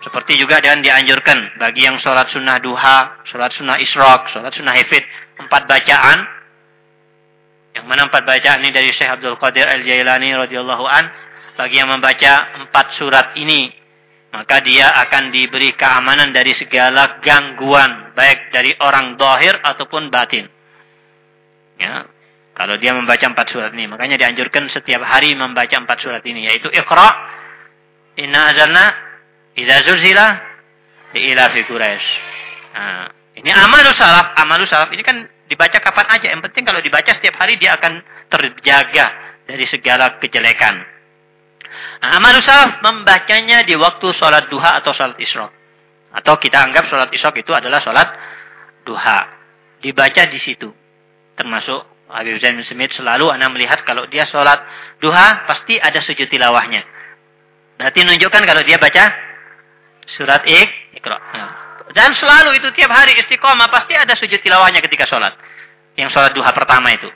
Speaker 1: Seperti juga dan dianjurkan bagi yang sholat sunnah duha, sholat sunnah isrok, sholat sunnah hifid, empat bacaan. Yang mana empat bacaan ini dari Syekh Abdul Qadir Al-Jailani radhiyallahu an. Bagi yang membaca empat surat ini, maka dia akan diberi keamanan dari segala gangguan baik dari orang dohir ataupun batin. Ya, kalau dia membaca empat surat ini, makanya dianjurkan setiap hari membaca empat surat ini, yaitu Iqra, Inna Azalna, Iza Zulzila, Ila fi Quraisy. Nah, ini amalus salaf, amalus salaf ini kan dibaca kapan aja. Yang penting kalau dibaca setiap hari dia akan terjaga dari segala kejelekan. Amal salaf membacanya di waktu sholat duha atau sholat isyrok. Atau kita anggap sholat isyrok itu adalah sholat duha. Dibaca di situ. Termasuk Habib Zain bin Smith selalu anda melihat kalau dia sholat duha pasti ada sujud tilawahnya. Berarti menunjukkan kalau dia baca surat ik, ikra. Ya. Dan selalu itu tiap hari istiqomah pasti ada sujud tilawahnya ketika sholat. Yang sholat duha pertama itu.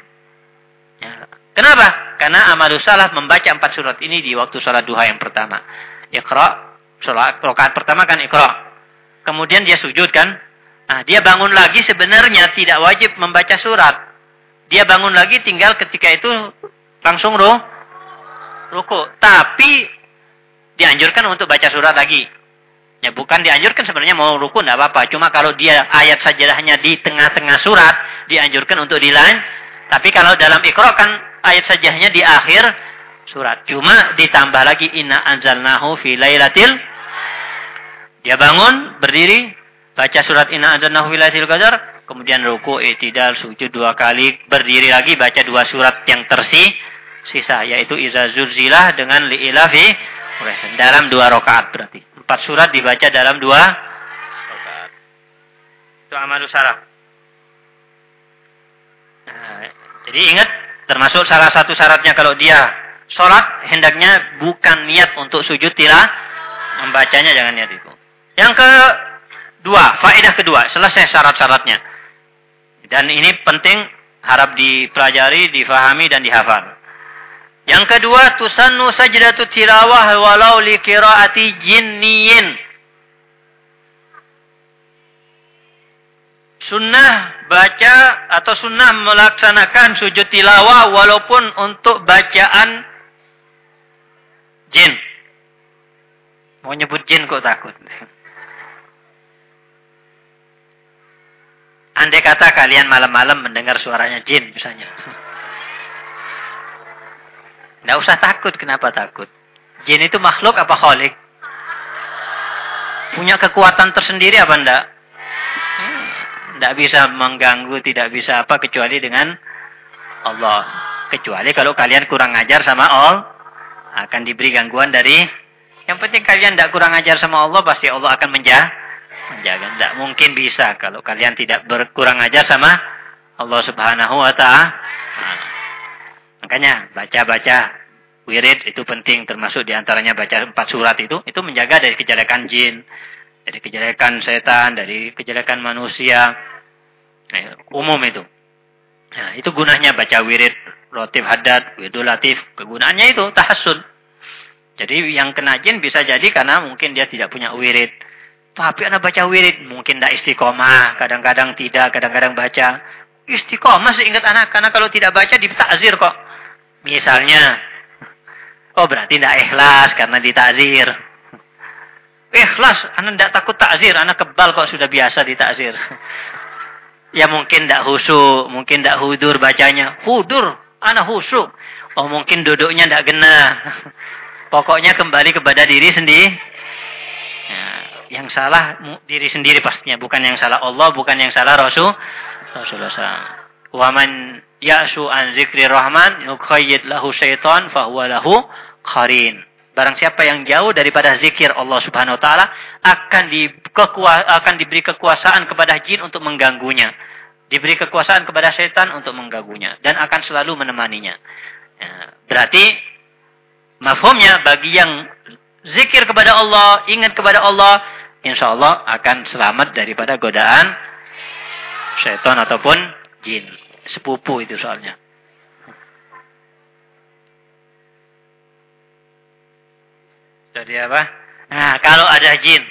Speaker 1: Kenapa? Karena amalus salaf membaca empat surat ini di waktu sholat duha yang pertama. Iqra, sholat rakaat pertama kan Iqra. Kemudian dia sujud kan. Nah, dia bangun lagi sebenarnya tidak wajib membaca surat. Dia bangun lagi tinggal ketika itu langsung ruh, ruku. Tapi dianjurkan untuk baca surat lagi. Ya bukan dianjurkan sebenarnya mau ruku tidak apa-apa. Cuma kalau dia ayat sajadahnya di tengah-tengah surat dianjurkan untuk dilan. Tapi kalau dalam ikro kan ayat sajahnya di akhir surat. Cuma ditambah lagi inna anzalnahu fi lailatil dia bangun, berdiri, baca surat inna anzalnahu fi lailatul qadar, kemudian ruku, i'tidal, sujud dua kali, berdiri lagi baca dua surat yang tersi sisa yaitu iza zulzilah dengan li'ilafi dalam dua rakaat berarti. Empat surat dibaca dalam dua rakaat. Itu amalus saraf. Nah, jadi ingat Termasuk salah satu syaratnya kalau dia sholat, hendaknya bukan niat untuk sujud tilah, membacanya jangan niat itu. Yang kedua, faedah kedua, selesai syarat-syaratnya. Dan ini penting, harap dipelajari, difahami, dan dihafal. Yang kedua, tusannu sajdatu tilawah walau li kiraati jinniyin. Sunnah baca atau sunnah melaksanakan sujud tilawah walaupun untuk bacaan jin. Mau nyebut jin kok takut. Andai kata kalian malam-malam mendengar suaranya jin misalnya. Tidak usah takut. Kenapa takut? Jin itu makhluk apa kholik? Punya kekuatan tersendiri apa enggak? Tidak bisa mengganggu, tidak bisa apa kecuali dengan Allah. Kecuali kalau kalian kurang ajar sama Allah, akan diberi gangguan dari yang penting kalian tidak kurang ajar sama Allah, pasti Allah akan menjaga. menjaga. Tidak mungkin bisa kalau kalian tidak berkurang ajar sama Allah Subhanahu Wa Taala. makanya baca-baca wirid itu penting, termasuk di antaranya baca empat surat itu, itu menjaga dari kejelekan jin, dari kejelekan setan, dari kejelekan manusia. Nah, umum itu. Nah, itu gunanya baca wirid, rotif haddad, widul latif. Kegunaannya itu tahasun. Jadi yang kena jin bisa jadi karena mungkin dia tidak punya wirid. Tapi anak baca wirid, mungkin tidak istiqomah, kadang-kadang tidak, kadang-kadang baca. Istiqomah seingat anak, karena kalau tidak baca ditakzir kok. Misalnya, oh berarti tidak ikhlas karena ditakzir. Ikhlas, anak tidak takut takzir, anak kebal kok sudah biasa ditakzir. ya mungkin tidak husu, mungkin tidak hudur bacanya. Hudur, anak husu. Oh mungkin duduknya tidak kena. Pokoknya kembali kepada diri sendiri. Ya, yang salah diri sendiri pastinya, bukan yang salah Allah, bukan yang salah Rasul. Rasulullah SAW. Waman ya'su an zikri rahman yukhayyid lahu syaitan fahuwa lahu qarin. Barang siapa yang jauh daripada zikir Allah Subhanahu wa taala akan di akan diberi kekuasaan kepada jin untuk mengganggunya. Diberi kekuasaan kepada setan untuk mengganggunya dan akan selalu menemaninya. Ya, berarti mafhumnya bagi yang zikir kepada Allah, ingat kepada Allah, insya Allah akan selamat daripada godaan Syaitan ataupun jin. Sepupu itu soalnya. Jadi apa? Nah, kalau ada jin.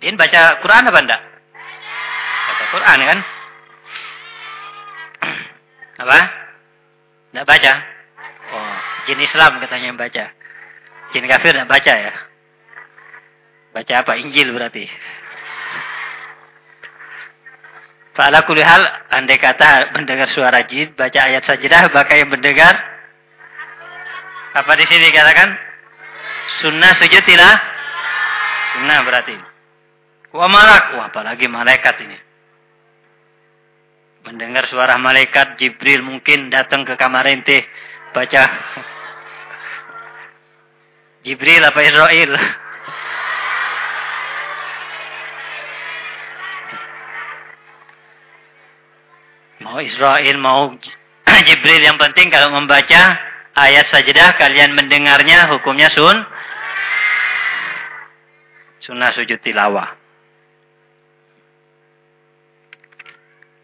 Speaker 1: Jin baca Quran apa enggak? Baca Quran kan? Apa? Enggak baca? Oh, jin Islam katanya yang baca. Jin kafir enggak baca ya? Baca apa? Injil berarti. Fa'ala kulli hal, andai kata mendengar suara jin, baca ayat sajadah, maka yang mendengar apa di sini katakan? Sunnah sujud tidak? Sunnah berarti. Wa malak. Wah, apalagi malaikat ini. Mendengar suara malaikat Jibril mungkin datang ke kamar ente baca Jibril apa Israel? Mau Israel, mau Jibril yang penting kalau membaca ayat sajadah kalian mendengarnya hukumnya sun Sunnah sujud tilawah.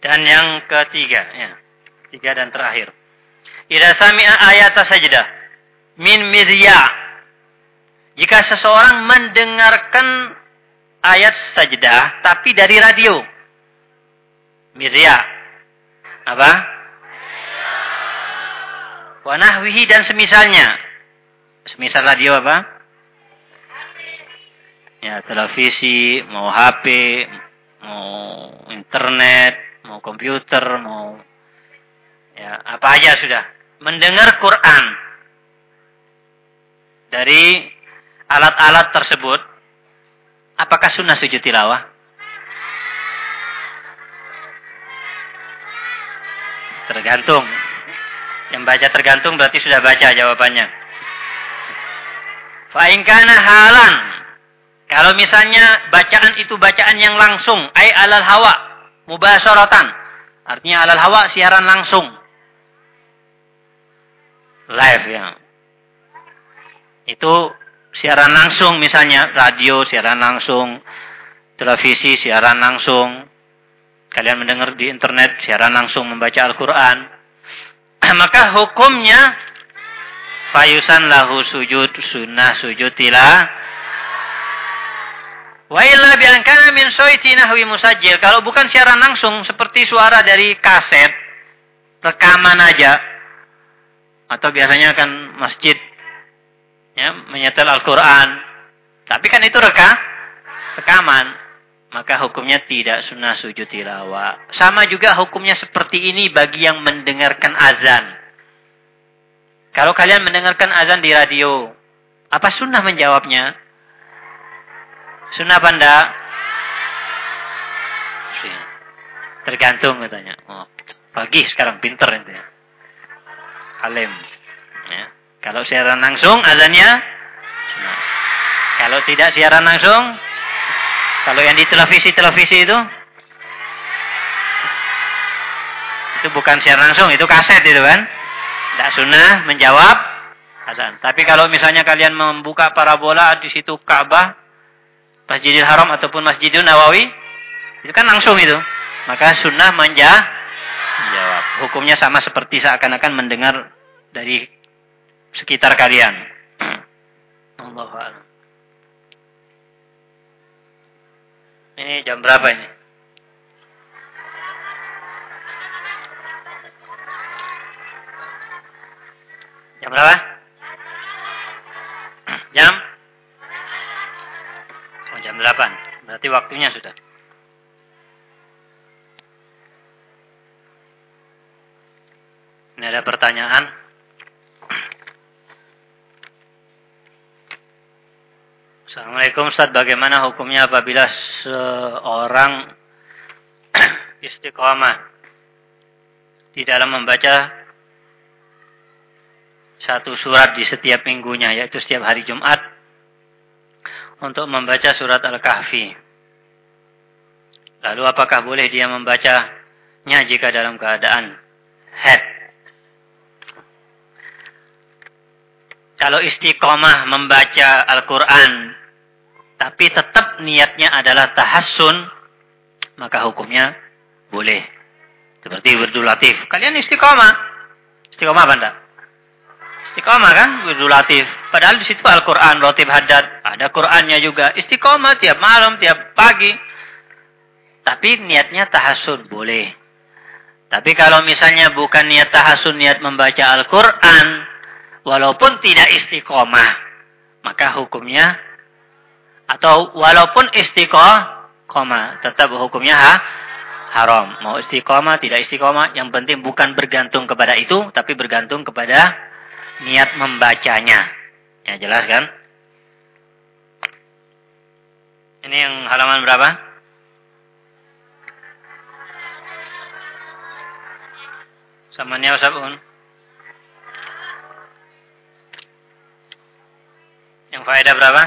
Speaker 1: Dan yang ketiga, ya. Tiga dan terakhir. Ida sami'a ayat sajdah min mirya. Jika seseorang mendengarkan ayat sajdah tapi dari radio. Mirya. Apa? Wanahwihi dan semisalnya. Semisal radio apa? Ya televisi, mau HP, mau internet, mau komputer, mau ya apa aja sudah. Mendengar Quran dari alat-alat tersebut, apakah sunnah sujud tilawah? Tergantung. Yang baca tergantung berarti sudah baca jawabannya. Fa'ingkana halan kalau misalnya bacaan itu bacaan yang langsung, ay alal hawa, mubasyaratan. Artinya alal hawa siaran langsung. Live ya. Itu siaran langsung misalnya radio siaran langsung, televisi siaran langsung. Kalian mendengar di internet siaran langsung membaca Al-Qur'an. Maka hukumnya fayusan lahu sujud sunnah sujud tilah Wa illa kana min soiti nahwi. Kalau bukan siaran langsung seperti suara dari kaset, rekaman aja. Atau biasanya kan masjid ya, menyetel Al-Qur'an. Tapi kan itu reka rekaman. Maka hukumnya tidak sunnah sujud tilawah. Sama juga hukumnya seperti ini bagi yang mendengarkan azan. Kalau kalian mendengarkan azan di radio, apa sunnah menjawabnya? Sunnah apa enggak? Tergantung katanya. Oh, pagi sekarang pinter itu ya. Alim. Ya. Kalau siaran langsung azannya sunnah. Kalau tidak siaran langsung kalau yang di televisi-televisi itu itu bukan siaran langsung, itu kaset itu kan. Tidak sunnah menjawab azan. Tapi kalau misalnya kalian membuka parabola di situ Ka'bah Masjidil Haram ataupun Masjidil Nawawi itu kan langsung itu. Maka sunnah manja menjawab. Hukumnya sama seperti seakan-akan mendengar dari sekitar kalian. Allah Ini jam berapa ini? Jam berapa? Jam jam 8. Berarti waktunya sudah. Ini ada pertanyaan. Assalamualaikum Ustaz, bagaimana hukumnya apabila seorang istiqomah di dalam membaca satu surat di setiap minggunya, yaitu setiap hari Jumat, untuk membaca surat Al-Kahfi. Lalu apakah boleh dia membacanya jika dalam keadaan head? Kalau istiqomah membaca Al-Quran, tapi tetap niatnya adalah tahassun, maka hukumnya boleh. Seperti wirdul latif. Kalian istiqomah. Istiqomah apa enggak? Istiqomah kan wirdul latif. Padahal di situ Al-Qur'an latif haddad, ada Qur'annya juga. Istiqomah tiap malam, tiap pagi. Tapi niatnya tahasun boleh. Tapi kalau misalnya bukan niat tahasun, niat membaca Al-Qur'an, walaupun tidak istiqomah, maka hukumnya atau walaupun istiqomah, tetap hukumnya ha, haram. Mau istiqomah, tidak istiqomah, yang penting bukan bergantung kepada itu, tapi bergantung kepada niat membacanya. Ya jelas kan? Ini yang halaman berapa? Sama Nia Sabun. Yang faedah berapa?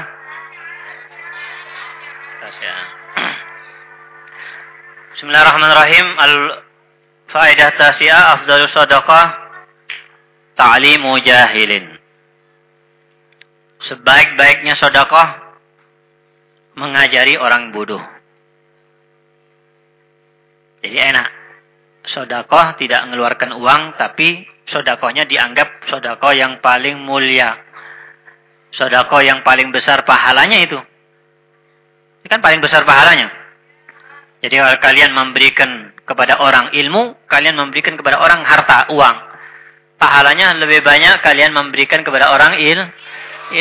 Speaker 1: ya. Bismillahirrahmanirrahim. Al faedah tasya afdalus sadaqah ta'limu jahilin. Sebaik-baiknya sedekah mengajari orang bodoh. Jadi enak. Sedekah tidak mengeluarkan uang tapi sedekahnya dianggap sedekah yang paling mulia. Sedekah yang paling besar pahalanya itu. Ini kan paling besar pahalanya. Jadi kalau kalian memberikan kepada orang ilmu, kalian memberikan kepada orang harta, uang. Pahalanya lebih banyak kalian memberikan kepada orang il,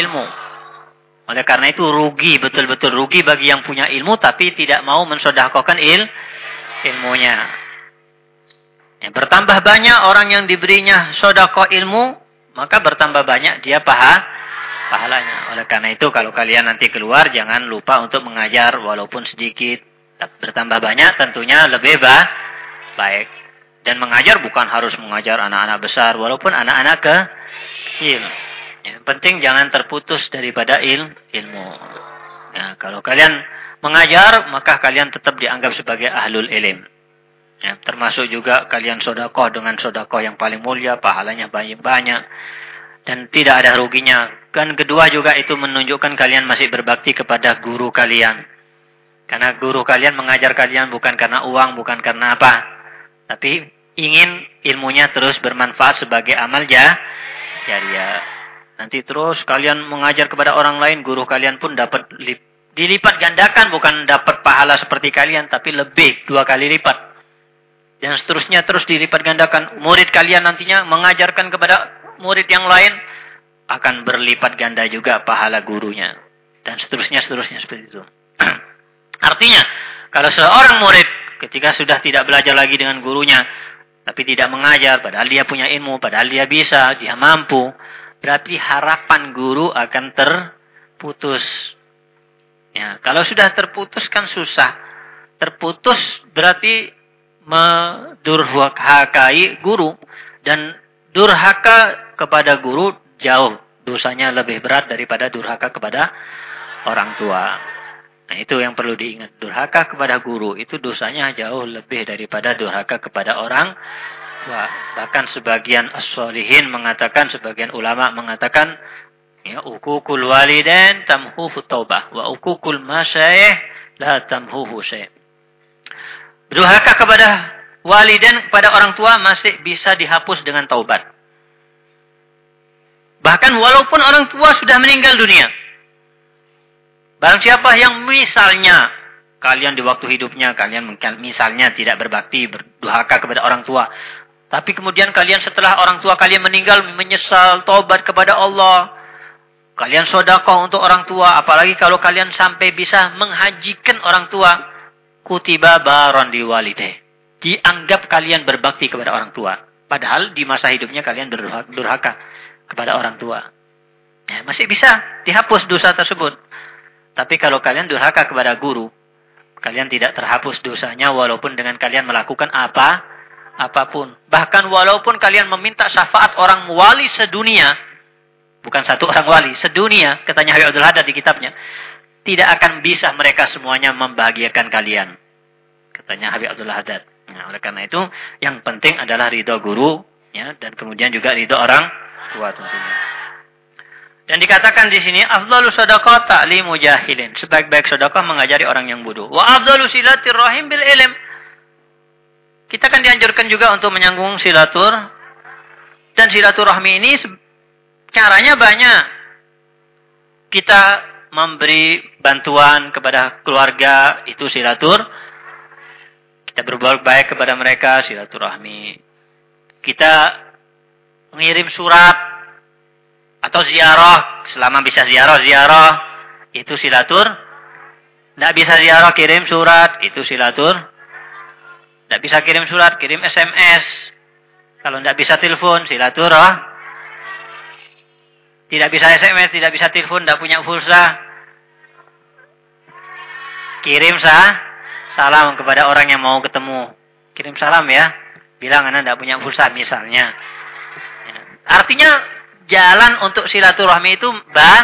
Speaker 1: ilmu. Oleh karena itu rugi, betul-betul rugi bagi yang punya ilmu tapi tidak mau mensodakokan il, ilmunya. Ya, bertambah banyak orang yang diberinya sodako ilmu, maka bertambah banyak dia paha, pahalanya. Oleh karena itu kalau kalian nanti keluar jangan lupa untuk mengajar walaupun sedikit. Bertambah banyak tentunya lebih bah, baik. Dan mengajar bukan harus mengajar anak-anak besar walaupun anak-anak kecil. Ya, penting jangan terputus daripada il, ilmu. Ya, kalau kalian mengajar maka kalian tetap dianggap sebagai ahlul ilim. Ya, termasuk juga kalian sodakoh dengan sodakoh yang paling mulia, pahalanya banyak-banyak. Dan tidak ada ruginya dan kedua juga itu menunjukkan kalian masih berbakti kepada guru kalian. Karena guru kalian mengajar kalian bukan karena uang, bukan karena apa. Tapi ingin ilmunya terus bermanfaat sebagai amal jah, jariah. Nanti terus kalian mengajar kepada orang lain, guru kalian pun dapat dilipat gandakan, bukan dapat pahala seperti kalian, tapi lebih dua kali lipat. Dan seterusnya terus dilipat gandakan. Murid kalian nantinya mengajarkan kepada murid yang lain, akan berlipat ganda juga pahala gurunya. Dan seterusnya, seterusnya seperti itu. Artinya, kalau seorang murid ketika sudah tidak belajar lagi dengan gurunya, tapi tidak mengajar, padahal dia punya ilmu, padahal dia bisa, dia mampu, berarti harapan guru akan terputus. Ya, kalau sudah terputus kan susah. Terputus berarti mendurhakai guru dan durhaka kepada guru jauh dosanya lebih berat daripada durhaka kepada orang tua. Nah, itu yang perlu diingat. Durhaka kepada guru itu dosanya jauh lebih daripada durhaka kepada orang. Bahkan sebagian as-solihin mengatakan, sebagian ulama mengatakan, ya, ukukul waliden tamhuhu taubah. Wa ukukul masyayih la tamhuhu syayh. Durhaka kepada waliden, kepada orang tua masih bisa dihapus dengan taubat. Bahkan walaupun orang tua sudah meninggal dunia. Barang siapa yang misalnya kalian di waktu hidupnya kalian misalnya tidak berbakti, berduhaka kepada orang tua. Tapi kemudian kalian setelah orang tua kalian meninggal menyesal, tobat kepada Allah. Kalian sodakoh untuk orang tua. Apalagi kalau kalian sampai bisa menghajikan orang tua. Kutiba baron di walide. Dianggap kalian berbakti kepada orang tua. Padahal di masa hidupnya kalian berdurhaka kepada orang tua. Ya, masih bisa dihapus dosa tersebut. Tapi kalau kalian durhaka kepada guru, kalian tidak terhapus dosanya walaupun dengan kalian melakukan apa apa pun. Bahkan walaupun kalian meminta syafaat orang wali sedunia, bukan satu orang wali, sedunia, katanya Habib Abdul Haddad di kitabnya, tidak akan bisa mereka semuanya membahagiakan kalian. Katanya Habib Abdul Haddad. Nah, oleh karena itu, yang penting adalah ridho guru, ya, dan kemudian juga ridho orang tua tentunya. Dan dikatakan di sini afdalu sedekah ta'limu jahilin. Sebaik-baik sedekah mengajari orang yang bodoh. Wa afdalu silatir rahim bil ilm.
Speaker 2: Kita kan dianjurkan juga untuk menyanggung silatur dan silaturahmi ini caranya banyak. Kita memberi bantuan kepada keluarga itu silatur. Kita berbuat baik kepada mereka silaturahmi. Kita mengirim surat atau ziarah selama bisa ziarah ziarah itu silatur. Tidak bisa ziarah kirim surat itu silatur. Tidak bisa kirim surat kirim SMS. Kalau tidak bisa telepon silaturah. Tidak bisa SMS, tidak bisa telepon, tidak punya pulsa. Kirim sah, salam kepada orang yang mau ketemu. Kirim salam ya. Bilang anda tidak punya pulsa misalnya. Ya. Artinya jalan untuk silaturahmi itu bah,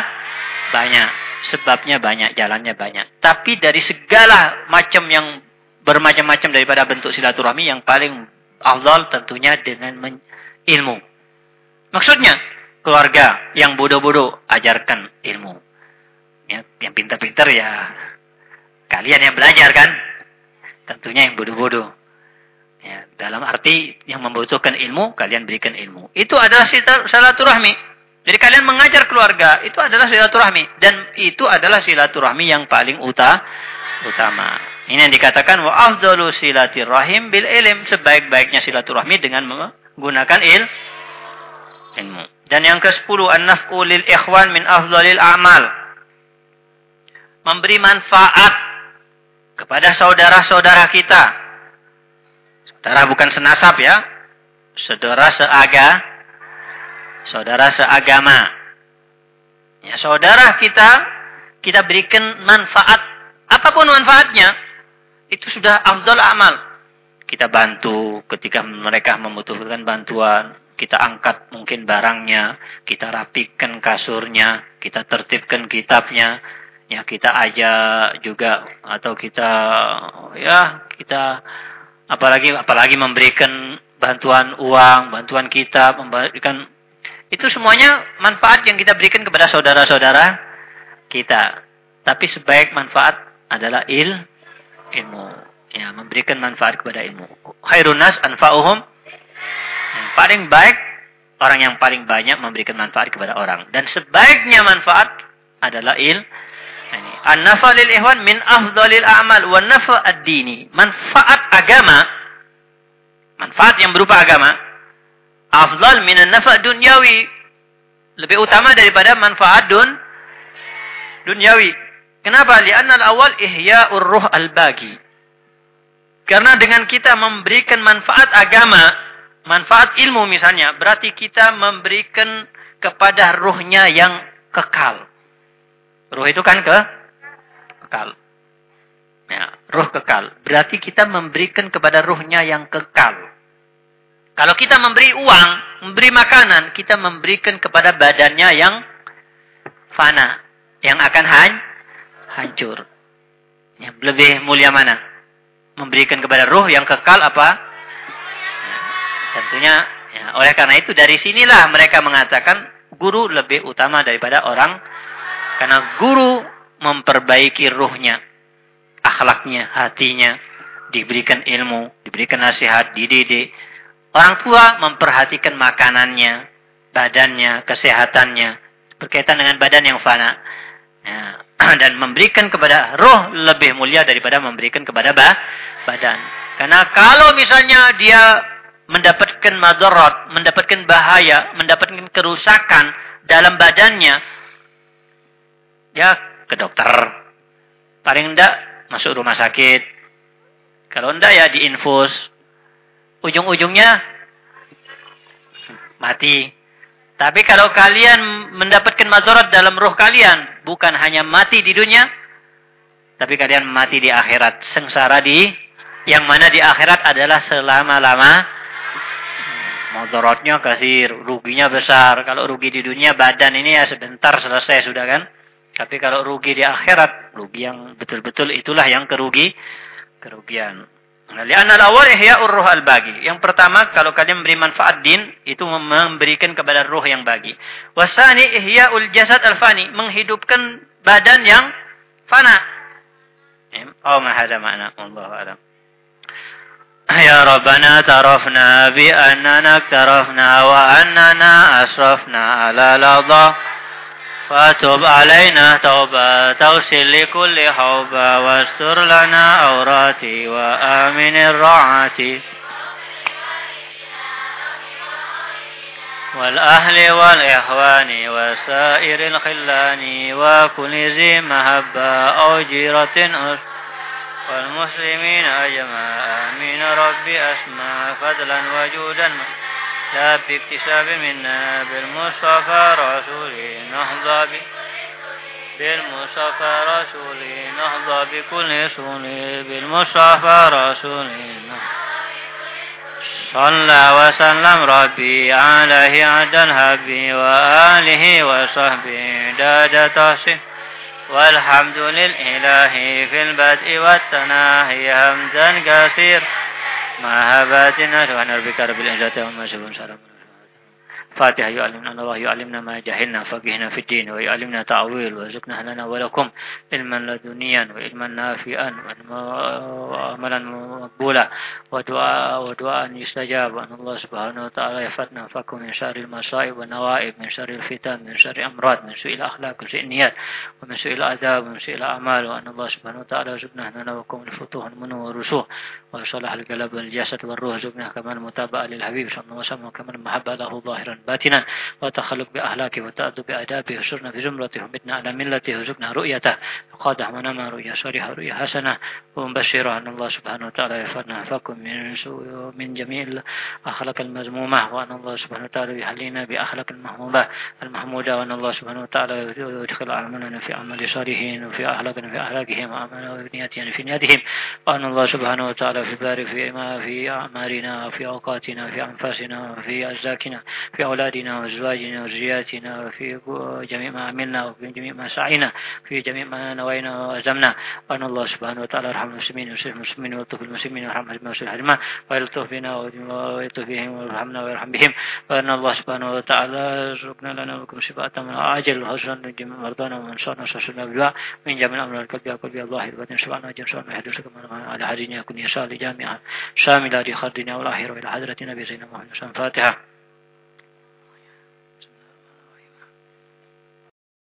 Speaker 2: banyak. Sebabnya banyak, jalannya banyak. Tapi dari segala macam yang bermacam-macam daripada bentuk silaturahmi yang paling afdal tentunya dengan ilmu. Maksudnya, keluarga yang bodoh-bodoh ajarkan ilmu. Ya, yang pintar-pintar ya kalian yang belajar kan. Tentunya yang bodoh-bodoh. Ya, dalam arti yang membutuhkan ilmu, kalian berikan ilmu. Itu adalah silaturahmi. Jadi kalian mengajar keluarga, itu adalah silaturahmi. Dan itu adalah silaturahmi yang paling uta, utama. Ini yang dikatakan, wa afdalu silatirahim bil ilm. Sebaik-baiknya silaturahmi dengan menggunakan il, ilmu. Dan yang ke-10, an-naf'u lil ikhwan min afdalil a'mal. Memberi manfaat kepada saudara-saudara kita Saudara bukan senasab ya. Saudara seaga. Saudara seagama. Ya, saudara kita, kita berikan manfaat. Apa pun manfaatnya. Itu sudah afdal amal. Kita bantu ketika mereka membutuhkan bantuan. Kita angkat mungkin barangnya. Kita rapikan kasurnya. Kita tertibkan kitabnya. Ya kita ajak juga. Atau kita, ya kita apalagi apalagi memberikan bantuan uang, bantuan kita, memberikan itu semuanya manfaat yang kita berikan kepada saudara-saudara kita. Tapi sebaik manfaat adalah il ilmu. Ya, memberikan manfaat kepada ilmu. Khairun nas anfa'uhum. Paling baik orang yang paling banyak memberikan manfaat kepada orang dan sebaiknya manfaat adalah il An-nafa ihwan min afdalil a'mal wa nafa ad-dini. Manfaat agama, manfaat yang berupa agama, afdal min an-nafa dunyawi. Lebih utama daripada manfaat dun dunyawi. Kenapa? Lianna al-awwal ihya'ur ruh al-bagi. Karena dengan kita memberikan manfaat agama, manfaat ilmu misalnya, berarti kita memberikan kepada ruhnya yang kekal. Ruh itu kan ke kekal. Ya, ruh kekal. Berarti kita memberikan kepada ruhnya yang kekal. Kalau kita memberi uang, memberi makanan, kita memberikan kepada badannya yang fana. Yang akan han, hancur. Yang lebih mulia mana? Memberikan kepada ruh yang kekal apa? Ya, tentunya, ya, oleh karena itu dari sinilah mereka mengatakan guru lebih utama daripada orang. Karena guru memperbaiki ruhnya, akhlaknya, hatinya, diberikan ilmu, diberikan nasihat, dididik. Orang tua memperhatikan makanannya, badannya, kesehatannya, berkaitan dengan badan yang fana. Ya, dan memberikan kepada roh lebih mulia daripada memberikan kepada badan. Karena kalau misalnya dia mendapatkan madarat, mendapatkan bahaya, mendapatkan kerusakan dalam badannya, ya ke dokter. Paling enggak masuk rumah sakit. Kalau enggak ya diinfus. Ujung-ujungnya mati. Tapi kalau kalian mendapatkan mazorat dalam roh kalian, bukan hanya mati di dunia, tapi kalian mati di akhirat. Sengsara di, yang mana di akhirat adalah selama-lama Motorotnya kasih ruginya besar. Kalau rugi di dunia badan ini ya sebentar selesai sudah kan. Tapi kalau rugi di akhirat, rugi yang betul-betul itulah yang kerugi, kerugian. Lianna al-awwal ihya'ur ruh al-bagi. Yang pertama, kalau kalian memberi manfaat din, itu memberikan kepada ruh yang bagi. Wasani ihya'ul jasad al-fani, menghidupkan badan yang fana. Oh, ma hada makna. Allah alam.
Speaker 1: يا ربنا اعترفنا بأننا اقترفنا وأننا أسرفنا على الأضاء فتب علينا توبة. توصل لكل حوبة واستر لنا أوراتي وآمن الرعاتي. والأهل والإخوان وسائر الخلان وكل ذي مهبة أو جيرة والمسلمين أجمع آمين ربي أسمع فضلا وجودا. لا باكتساب منا بالمصطفى رسولي نهضى بالمصطفى رسولي نهضى بكل سولي بالمصطفى رسولي صلى وسلم ربي عليه عد الهبي وآله وصحبه داد تحسين. والحمد للإله في البدء والتناهي همزا كثير ما هباتنا سبحان ربك رب العزة وما يصفون سلام. فاتحة يعلمنا الله يعلمنا ما جهلنا فقهنا في الدين ويعلمنا تعويل وارزقنا لنا ولكم علما لدنيا وعلما نافعا وعملا مقبولا ودعاء ودعاء يستجاب أن الله سبحانه وتعالى يفتنا فكم من شر المصائب والنوائب من شر الفتن من شر أمراض من سوء الأخلاق وسوء النيات ومن سوء الآداب ومن سوء الأعمال وأن الله سبحانه وتعالى يرزقنا لنا وكم الفتوح المنو والرسوخ. ويصلح القلب والجسد والروح زقنا كمان متابعة للحبيب صلى الله عليه وسلم وكمان المحبة له ظاهرا باطنا. وتخلق بأخلاقه وتأدب بآدابه وسرنا في زمرته ومتنا على ملته وزقنا رؤيته. وقاد منام رؤيا صالحة رؤيا حسنة. ومبشرة أن الله سبحانه وتعالى يفرنا فكم من سوء من جميع الأخلاق المذمومة. وأن الله سبحانه وتعالى يحلينا بأخلاق المحمومة المحمودة وأن الله سبحانه وتعالى يدخل أعمالنا في أعمال صالحين وفي أخلاقنا في أخلاقهم وأعمالنا في نياتهم. وأن الله سبحانه وتعالى في بارك في ما في أعمالنا وفي أوقاتنا في أنفاسنا وفي أزاكنا في أولادنا وأزواجنا وزرياتنا وفي جميع ما عملنا وفي جميع ما سعينا في جميع ما نوينا وأزمنا وأن الله سبحانه وتعالى يرحم المسلمين ويسر المسلمين ويلطف المسلمين ويرحم المسلمين ويلطف بنا ويلطف بهم ويرحمنا ويرحم بهم. وأن الله سبحانه وتعالى يرزقنا لنا ولكم شفاء من عاجل وحسنا من مرضانا ومن صارنا وسرنا بالدعاء من جميع الأمر القلب قلب الله الباطن سبحانه وجل سبحانه كما على حديثنا يكون يسال جامعا شاملا لخردنا والآخرة إلى حضرة نبي سيدنا محمد الفاتحة